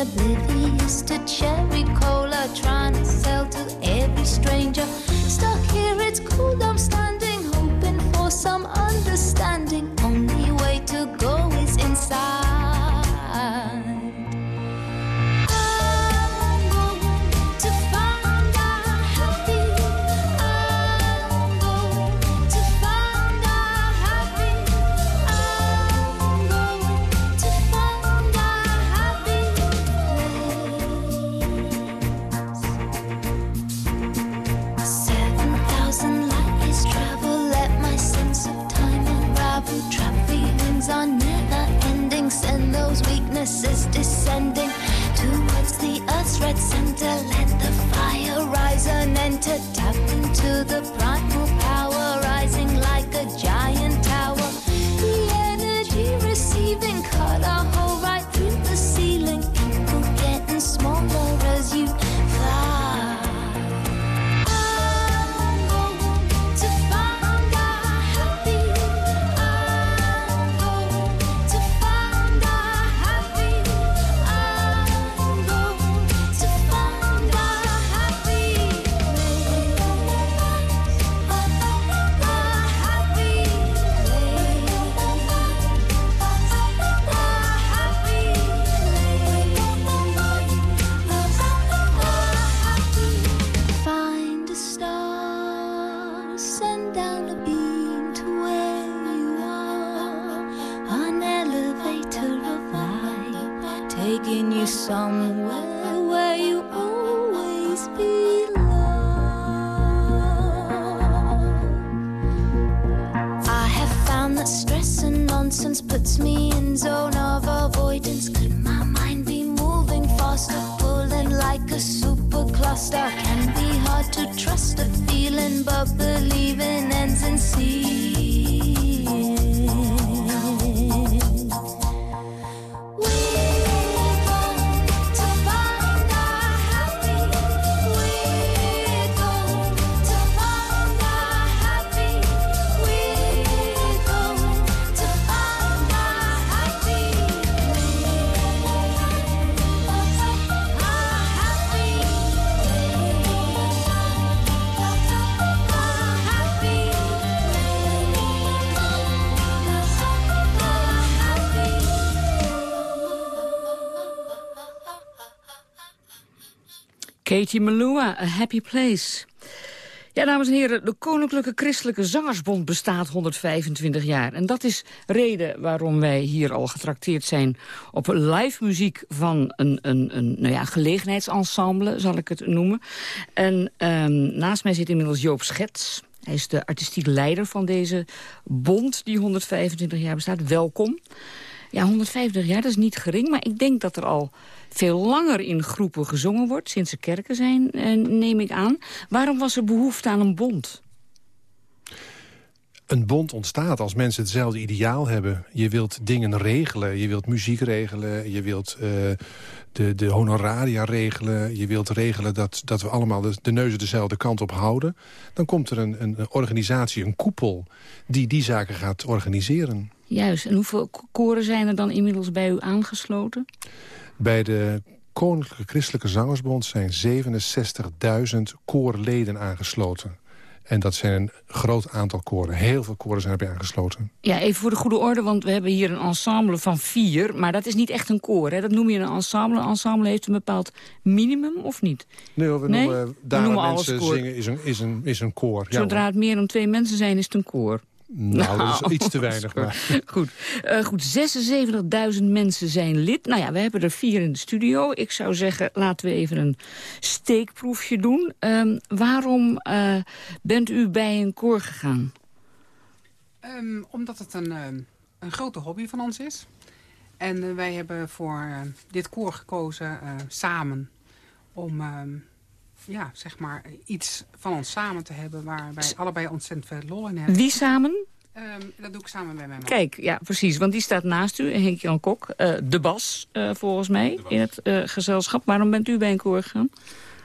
Oblivious to cherry cola, trying to sell to Katie Melua, A Happy Place. Ja, dames en heren, de Koninklijke Christelijke Zangersbond bestaat 125 jaar. En dat is reden waarom wij hier al getrakteerd zijn op live muziek van een, een, een nou ja, gelegenheidsensemble, zal ik het noemen. En um, naast mij zit inmiddels Joop Schets. Hij is de artistiek leider van deze bond die 125 jaar bestaat. Welkom. Ja, 150 jaar, dat is niet gering, maar ik denk dat er al veel langer in groepen gezongen wordt... sinds er kerken zijn, eh, neem ik aan. Waarom was er behoefte aan een bond? Een bond ontstaat als mensen hetzelfde ideaal hebben. Je wilt dingen regelen, je wilt muziek regelen... je wilt uh, de, de honoraria regelen, je wilt regelen... dat, dat we allemaal de, de neuzen dezelfde kant op houden. Dan komt er een, een organisatie, een koepel... die die zaken gaat organiseren. Juist, en hoeveel koren zijn er dan inmiddels bij u aangesloten? Bij de Koninklijke Christelijke Zangersbond zijn 67.000 koorleden aangesloten. En dat zijn een groot aantal koren. Heel veel koren zijn erbij aangesloten. Ja, even voor de goede orde, want we hebben hier een ensemble van vier. Maar dat is niet echt een koor, hè? Dat noem je een ensemble. Een ensemble heeft een bepaald minimum, of niet? Nee, we nee? noemen, daar we noemen mensen zingen is een, is, een, is een koor. Zodra het meer dan twee mensen zijn, is het een koor. Nou, dat is nou, iets te weinig. Maar. Goed, uh, goed 76.000 mensen zijn lid. Nou ja, we hebben er vier in de studio. Ik zou zeggen, laten we even een steekproefje doen. Um, waarom uh, bent u bij een koor gegaan? Um, omdat het een, um, een grote hobby van ons is. En uh, wij hebben voor dit koor gekozen samen om ja, zeg maar, iets van ons samen te hebben... waar wij allebei ontzettend veel lol in hebben. Wie samen? Um, dat doe ik samen met mijn man. Kijk, ja, precies. Want die staat naast u, Henk-Jan Kok. Uh, de Bas, uh, volgens mij, in het uh, gezelschap. Waarom bent u bij een koor gegaan?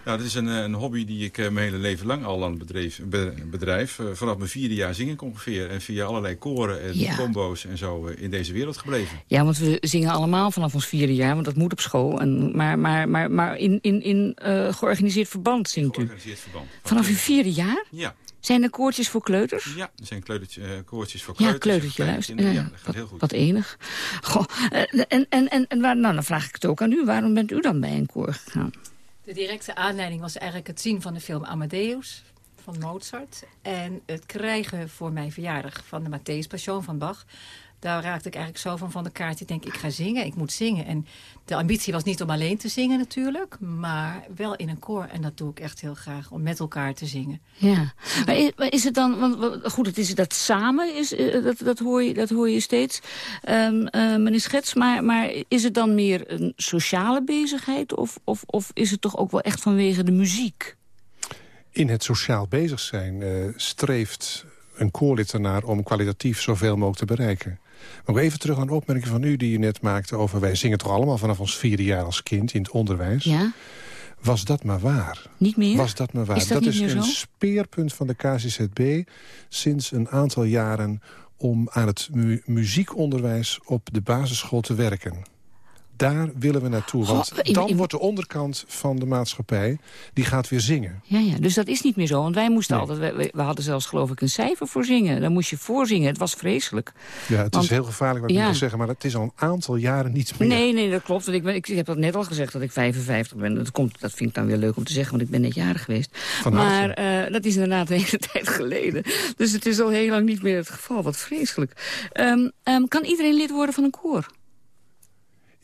Nou, dat is een, een hobby die ik mijn hele leven lang al aan het bedrijf. bedrijf. vanaf mijn vierde jaar zing ik ongeveer. En via allerlei koren en ja. combo's en zo in deze wereld gebleven. Ja, want we zingen allemaal vanaf ons vierde jaar. Want dat moet op school. En, maar maar, maar, maar in, in, in georganiseerd verband zingt u? Georganiseerd verband. Vanaf uw vierde jaar? Ja. Zijn er koortjes voor kleuters? Ja, er zijn uh, koortjes voor kleuters. Ja, kleutertje, luister. Ja, dat gaat heel goed. Wat enig. Goh, uh, en, en, en, en waar, nou, dan vraag ik het ook aan u. Waarom bent u dan bij een koor gegaan? De directe aanleiding was eigenlijk het zien van de film Amadeus van Mozart. En het krijgen voor mijn verjaardag van de Matthäus Passion van Bach daar raakte ik eigenlijk zo van van de kaart. Ik denk, ik ga zingen, ik moet zingen. En de ambitie was niet om alleen te zingen natuurlijk, maar wel in een koor. En dat doe ik echt heel graag, om met elkaar te zingen. Ja, maar is, is het dan, want goed, het is dat samen, is, eh, dat, dat, hoor, je, dat hoor je steeds, um, uh, meneer Schets, maar, maar is het dan meer een sociale bezigheid of, of, of is het toch ook wel echt vanwege de muziek? In het sociaal bezig zijn uh, streeft een koorlid ernaar om kwalitatief zoveel mogelijk te bereiken. Maar even terug aan een opmerking van u die je net maakte... over wij zingen toch allemaal vanaf ons vierde jaar als kind in het onderwijs. Ja. Was dat maar waar? Niet meer? Was dat maar waar? Is dat, is een speerpunt van de KCZB sinds een aantal jaren... om aan het mu muziekonderwijs op de basisschool te werken daar willen we naartoe. Want dan wordt de onderkant van de maatschappij, die gaat weer zingen. Ja, ja, dus dat is niet meer zo. Want wij moesten altijd, we, we, hadden zelfs geloof ik een cijfer voor zingen. Dan moest je voorzingen. Het was vreselijk. Ja, het is heel gevaarlijk wat ik wil zeggen. Maar het is al een aantal jaren niets meer. Nee, nee, dat klopt. Want ik, ben, ik, heb dat net al gezegd dat ik 55 ben. Dat, komt, dat vind ik dan weer leuk om te zeggen, want ik ben net jarig geweest. maar uh, dat is inderdaad een hele tijd geleden. Dus het is al heel lang niet meer het geval. Wat vreselijk. Um, um, kan iedereen lid worden van een koor?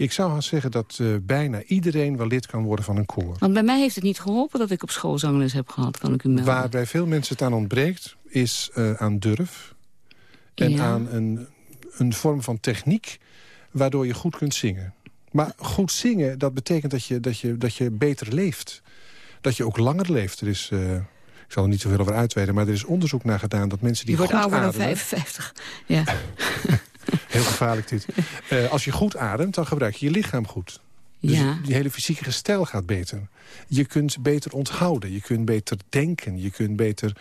Ik zou haast zeggen dat uh, bijna iedereen wel lid kan worden van een koor. Want bij mij heeft het niet geholpen dat ik op school zangles heb gehad, kan ik u melden. Waar bij veel mensen het aan ontbreekt, is uh, aan durf. En Ja. aan een, een vorm van techniek waardoor je goed kunt zingen. Maar goed zingen, dat betekent dat je, dat je, dat je beter leeft. Dat je ook langer leeft. Er is, eh, ik zal er niet zoveel over uitweiden, maar er is onderzoek naar gedaan... dat mensen die Je wordt ouder dan ademen... 55. Ja. Heel gevaarlijk dit. Eh, als je goed ademt, dan gebruik je je lichaam goed. Dus Ja. die hele fysieke gestel gaat beter. Je kunt beter onthouden, je kunt beter denken... je kunt beter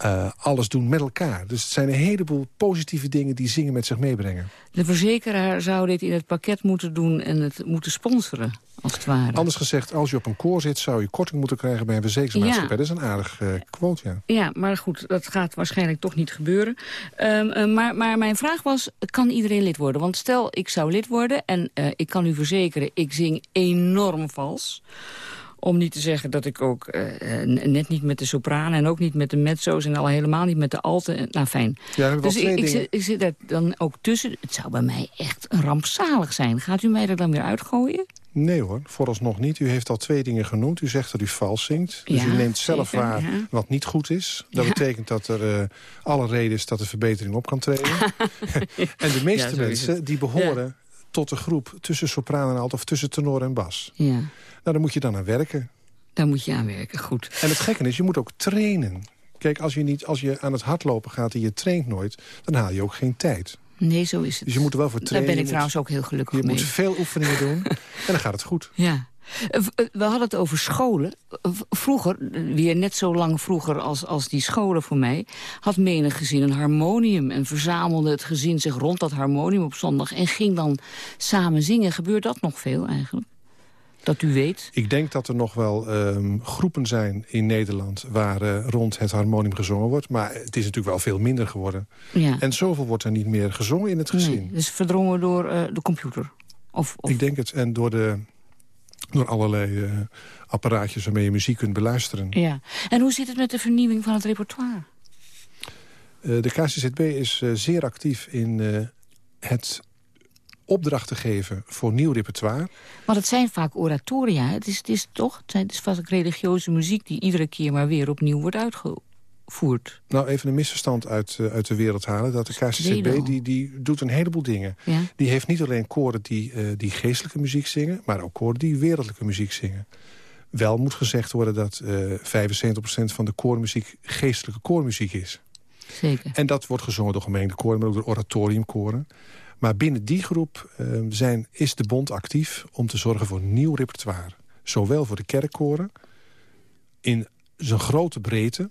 eh, alles doen met elkaar. Dus het zijn een heleboel positieve dingen die zingen met zich meebrengen. De verzekeraar zou dit in het pakket moeten doen en het moeten sponsoren, als het ware. Anders gezegd, als je op een koor zit... zou je korting moeten krijgen bij een verzekeringsmaatschappij. Ja. Dat is een aardig eh, quote, ja. Ja, maar goed, dat gaat waarschijnlijk toch niet gebeuren. Ehm, eh, maar, maar mijn vraag was, kan iedereen lid worden? Want stel, ik zou lid worden en ik kan u verzekeren... ik zing enorm vals. Om niet te zeggen dat ik ook eh, eh, net niet met de sopranen... en ook niet met de mezzo's en al helemaal niet met de alten... Nou, fijn. Ja, dus ik, ik, zit, ik zit er dan ook tussen. Het zou bij mij echt rampzalig zijn. Gaat u mij er dan weer uitgooien? Nee hoor, vooralsnog niet. U heeft al twee dingen genoemd. U zegt dat u vals zingt. Dus Ja, u neemt zelf zeker, waar ja. wat niet goed is. Dat Ja. betekent dat er eh, alle reden is dat de verbetering op kan treden. en de meeste mensen die behoren tot de groep tussen sopraan en alt... of tussen tenor en bas. Ja, Nou, daar moet je dan aan werken. daar moet je aan werken, goed. En het gekke is, je moet ook trainen. Kijk, als je, niet, als je aan het hardlopen gaat en je traint nooit... dan haal je ook geen tijd. Nee, zo is het. Dus je moet er wel voor Daar trainen. ben ik Je trouwens ook heel gelukkig Je mee. moet veel oefeningen doen en dan gaat het goed. Ja. Eh, eh, We hadden het over scholen. Eh, Vroeger, weer net zo lang vroeger als, als die scholen voor mij... had menig gezin een harmonium... en verzamelde het gezin zich rond dat harmonium op zondag... en ging dan samen zingen. Gebeurt dat nog veel eigenlijk? Dat u weet? Ik denk dat er nog wel ehm, groepen zijn in Nederland... waar rond het harmonium gezongen wordt. Maar het is natuurlijk wel veel minder geworden. Ja. En zoveel wordt er niet meer gezongen in het gezin. Nee, dus verdrongen door de computer. Of, of... Ik denk het. En door, de, door allerlei eh, apparaatjes waarmee je muziek kunt beluisteren. Ja. En hoe zit het met de vernieuwing van het repertoire? Eh, de KCZB is eh, zeer actief in het opdrachten geven voor nieuw repertoire. Want het zijn vaak oratoria. Het is, het is toch het, is vaak religieuze muziek... die iedere keer maar weer opnieuw wordt Nou, even een misverstand uit, eh, uit de wereld halen. Dat de KCCB die, die doet een heleboel dingen. Ja? Die heeft niet alleen koren die, eh, die geestelijke muziek zingen... maar ook koren die wereldlijke muziek zingen. Wel moet gezegd worden dat eh 75% van de koormuziek geestelijke koormuziek is. Zeker. En dat wordt gezongen door gemengde koren, maar ook door oratoriumkoren. Maar binnen die groep eh, zijn, is de bond actief om te zorgen voor nieuw repertoire. Zowel voor de kerkkoren in zijn grote breedte...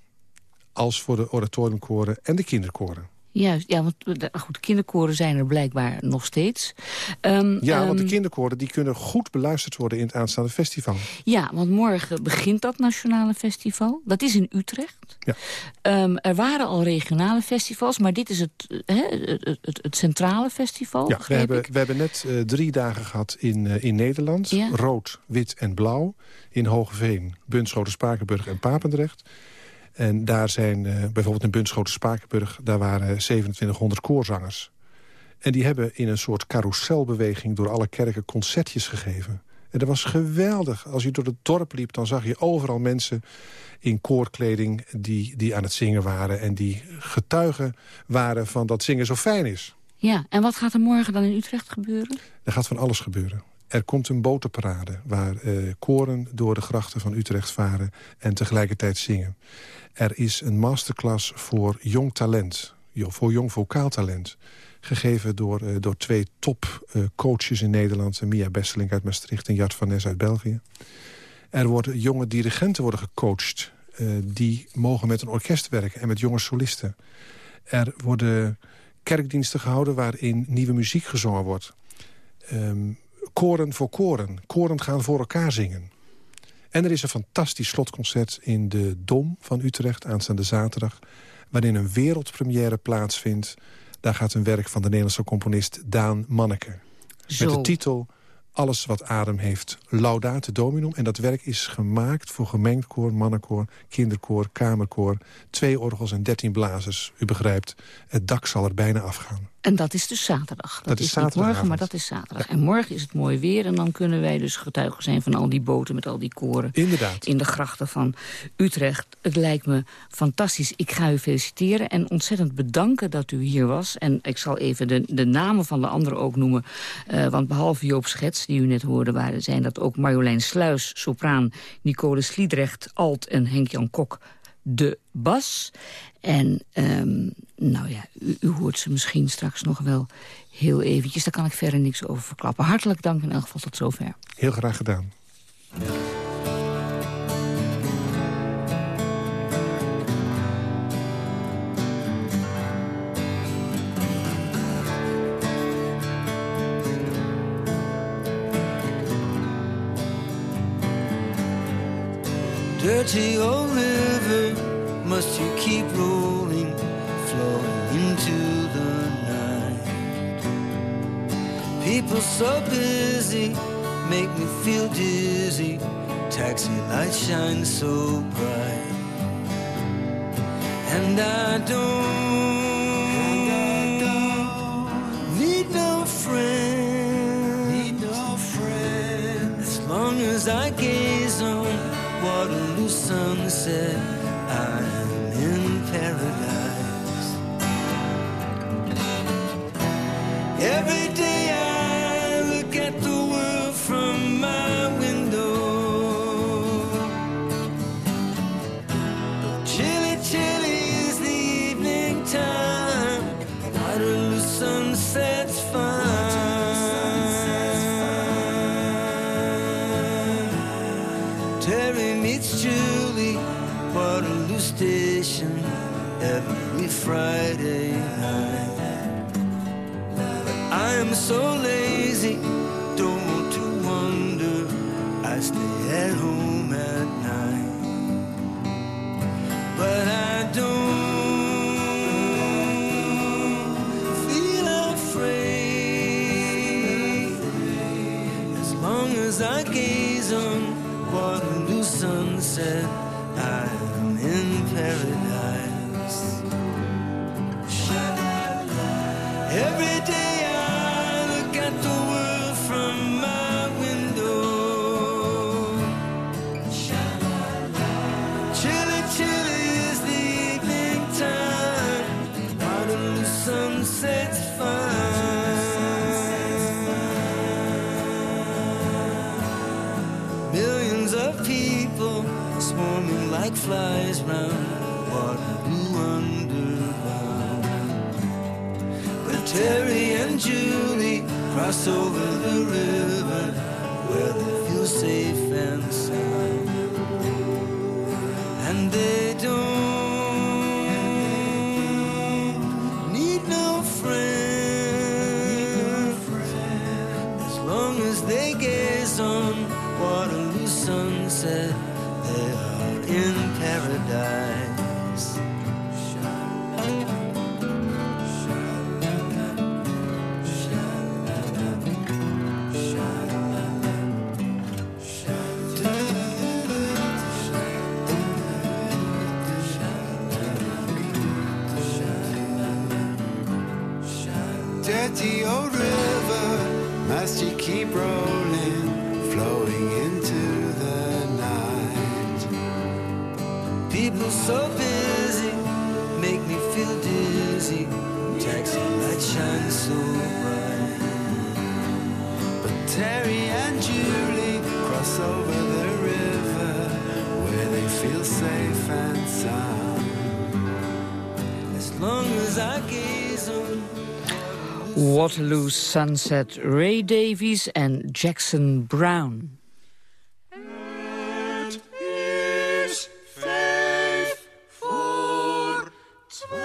als voor de oratoriumkoren en de kinderkoren. Juist, ja, want de- goed, kinderkoren zijn er blijkbaar nog steeds. Ehm, Ja, want de ehm, kinderkoren die kunnen goed beluisterd worden in het aanstaande festival. Ja, want morgen begint dat nationale festival. Dat is in Utrecht. Ja. Ehm, er waren al regionale festivals, maar dit is het, eh, het, het, het centrale festival, Ja, we hebben, we hebben net eh, drie dagen gehad in, eh, in Nederland. Ja. Rood, wit en blauw. In Hogeveen, Bunschoten, Spakenburg en Papendrecht. En daar zijn eh, bijvoorbeeld in Bunschoten, Spakenburg... daar waren 2700 koorzangers. En die hebben in een soort carouselbeweging... door alle kerken concertjes gegeven. En dat was geweldig. Als je door het dorp liep, dan zag je overal mensen in koorkleding... die, die aan het zingen waren en die getuigen waren van dat zingen zo fijn is. Ja, en wat gaat er morgen dan in Utrecht gebeuren? Er gaat van alles gebeuren. Er komt een botenparade waar eh, koren door de grachten van Utrecht varen... en tegelijkertijd zingen. Er is een masterclass voor jong talent, voor jong vocaal talent... gegeven door, eh, door twee topcoaches in Nederland... Mia Besseling uit Maastricht en Jart van Nes uit België. Er worden jonge dirigenten worden gecoacht... eh, die mogen met een orkest werken en met jonge solisten. Er worden kerkdiensten gehouden waarin nieuwe muziek gezongen wordt. Ehm, koren voor koren. Koren gaan voor elkaar zingen. En er is een fantastisch slotconcert in de Dom van Utrecht aanstaande zaterdag... waarin een wereldpremière plaatsvindt. Daar gaat een werk van de Nederlandse componist Daan Manneke. Zo. Met de titel alles wat adem heeft. Laudate Dominum. En dat werk is gemaakt voor gemengd koor, mannenkoor, kinderkoor, kamerkoor. Twee orgels en dertien blazers. U begrijpt, het dak zal er bijna afgaan. En dat is dus zaterdag. Dat, is, niet morgen, maar dat is zaterdag. En morgen is het mooi weer en dan kunnen wij dus getuigen zijn... van al die boten met al die koren. Inderdaad. In de grachten van Utrecht. Het lijkt me fantastisch. Ik ga u feliciteren en ontzettend bedanken dat u hier was. En ik zal even de, de namen van de anderen ook noemen. Uh, want behalve Joop Schets, die u net hoorde... waren, zijn dat ook Marjolein Sluis, sopraan... Nicole Sliedrecht, alt en Henk-Jan Kok, de bas. En um, nou ja, u, u, hoort ze misschien straks nog wel heel eventjes. Daar kan ik verder niks over verklappen. Hartelijk dank in elk geval tot zover. Heel graag gedaan. Dirty old must you keep rolling, flowing into the night? People so busy, make me feel dizzy. Taxi lights shine so bright, and I don't, need no friend, need no friend, as long as I gaze on Waterloo sunset, Every day I look at the world from my window. Chilly, chilly is the evening time. Waterloo sunset's fine. Terry meets Julie, Waterloo Station, every Friday night. But I am so lazy, don't to wonder. I stay at home cross over the river where they feel safe Dirty old river, must you keep rolling, flowing into the night? People so busy make me feel dizzy. Taxi lights shine so bright. But Terry and Julie cross over the river where they feel safe and sound. As long as I on Waterloo Sunset, Ray Davies en Jackson Brown. Het is vijf voor twaalf.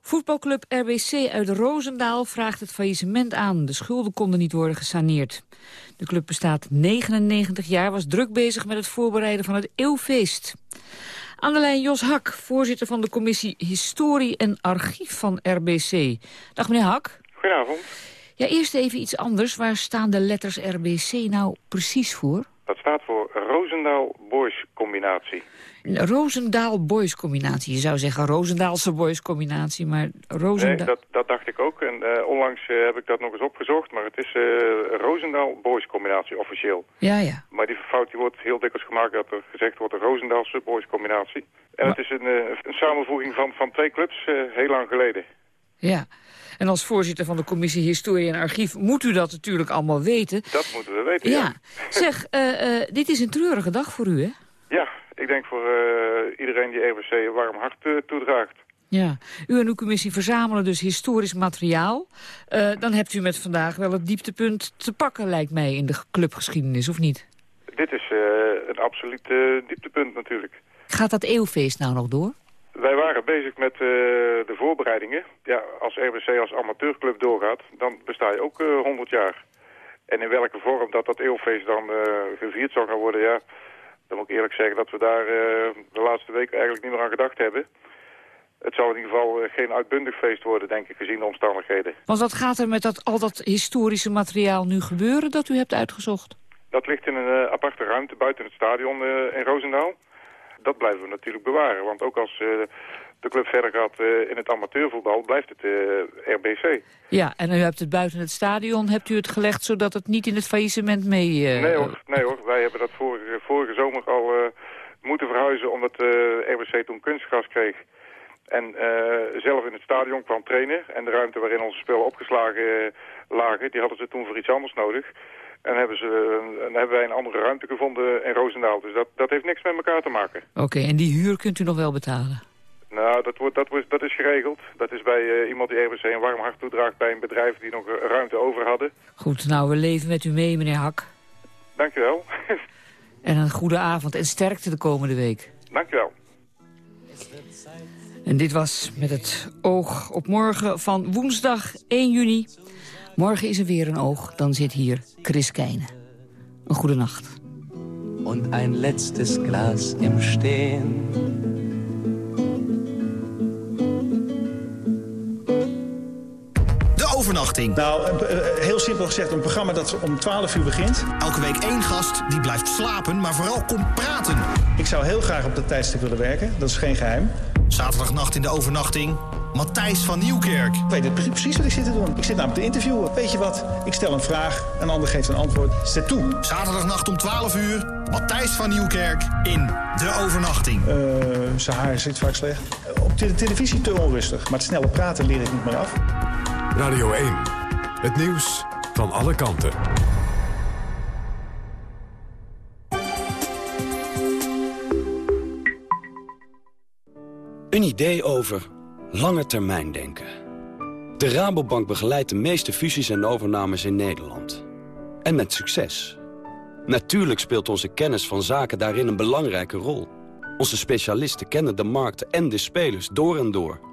Voetbalclub RBC uit Roosendaal vraagt het faillissement aan. De schulden konden niet worden gesaneerd. De club bestaat 99 jaar, was druk bezig met het voorbereiden van het eeuwfeest. Aan de lijn Jos Hak, voorzitter van de commissie Historie en Archief van RBC. Dag meneer Hak. Goedenavond. Ja, eerst even iets anders. Waar staan de letters RBC nou precies voor? Dat staat voor Roosendaal Boys Combinatie. Roosendaal Boys Combinatie. Je zou zeggen Roosendaalse Boys Combinatie, maar Roosendaal... Nee, dat, dat dacht ik ook. En uh, onlangs uh, heb ik dat nog eens opgezocht. Maar het is uh, Roosendaal Boys Combinatie officieel. Ja, ja. Maar die fout die wordt heel dikwijls gemaakt dat er gezegd wordt Roosendaalse Boys Combinatie. En maar... het is een, een, samenvoeging van, van twee clubs heel lang geleden. Ja. En als voorzitter van de commissie Historie en Archief moet u dat natuurlijk allemaal weten. Dat moeten we weten, ja. ja. Zeg, dit is een treurige dag voor u, hè? Ja, ik denk voor uh, iedereen die EWC een warm hart uh, toedraagt. Ja, u en uw commissie verzamelen dus historisch materiaal. Uh, dan hebt u met vandaag wel het dieptepunt te pakken, lijkt mij, in de clubgeschiedenis, of niet? Dit is een absoluut dieptepunt natuurlijk. Gaat dat eeuwfeest nou nog door? Wij waren bezig met de voorbereidingen. Ja, als RWC als amateurclub doorgaat, dan besta je ook 100 jaar. En in welke vorm dat dat eeuwfeest dan gevierd zal gaan worden, ja... Dan moet ik eerlijk zeggen dat we daar uh, de laatste week eigenlijk niet meer aan gedacht hebben. Het zal in ieder geval uh, geen uitbundig feest worden, denk ik, gezien de omstandigheden. Want wat gaat er met dat, al dat historische materiaal nu gebeuren dat u hebt uitgezocht? Dat ligt in een uh, aparte ruimte buiten het stadion in Roosendaal. Dat blijven we natuurlijk bewaren, want ook als de club verder gaat uh, in het amateurvoetbal, blijft het uh, RBC. Ja, en u hebt het buiten het stadion, hebt u het gelegd zodat het niet in het faillissement mee... Uh, nee, hoor, nee hoor, wij hebben dat vorige, vorige zomer al moeten verhuizen omdat RBC toen kunstgras kreeg. En zelf in het stadion kwam trainen en de ruimte waarin onze spullen opgeslagen lagen, die hadden ze toen voor iets anders nodig. En hebben, ze, en hebben wij een andere ruimte gevonden in Roosendaal. Dus dat, dat heeft niks met elkaar te maken. Oké, en die huur kunt u nog wel betalen? Nou, dat, wordt, dat, wordt, dat is geregeld. Dat is bij uh, iemand die RBC een warm hart toedraagt bij een bedrijf die nog ruimte over hadden. Goed, nou, we leven met u mee, meneer Hak. Dankjewel. en een goede avond en sterkte de komende week. Dankjewel. En dit was met het oog op morgen van woensdag 1 juni. Morgen is er weer een oog, dan zit hier Chris Keijne. Een goede nacht. En een letztes Glas im Stehen. Overnachting? Nou, heel simpel gezegd, een programma dat om 12 uur begint. Elke week één gast die blijft slapen, maar vooral komt praten. Ik zou heel graag op dat tijdstip willen werken, dat is geen geheim. Zaterdagnacht in de overnachting, Matthijs van Nieuwkerk. Ik weet het precies wat ik zit te doen. Ik zit namelijk te interviewen. Weet je wat? Ik stel een vraag, een ander geeft een antwoord. Zet toe. Zaterdagnacht om 12 uur, Matthijs van Nieuwkerk in De Overnachting. Uh, zijn haar zit vaak slecht. Op de televisie te onrustig, maar het snelle praten leer ik niet meer af. Radio 1. Het nieuws van alle kanten. Een idee over lange termijn denken. De Rabobank begeleidt de meeste fusies en overnames in Nederland. En met succes. Natuurlijk speelt onze kennis van zaken daarin een belangrijke rol. Onze specialisten kennen de markten en de spelers door en door...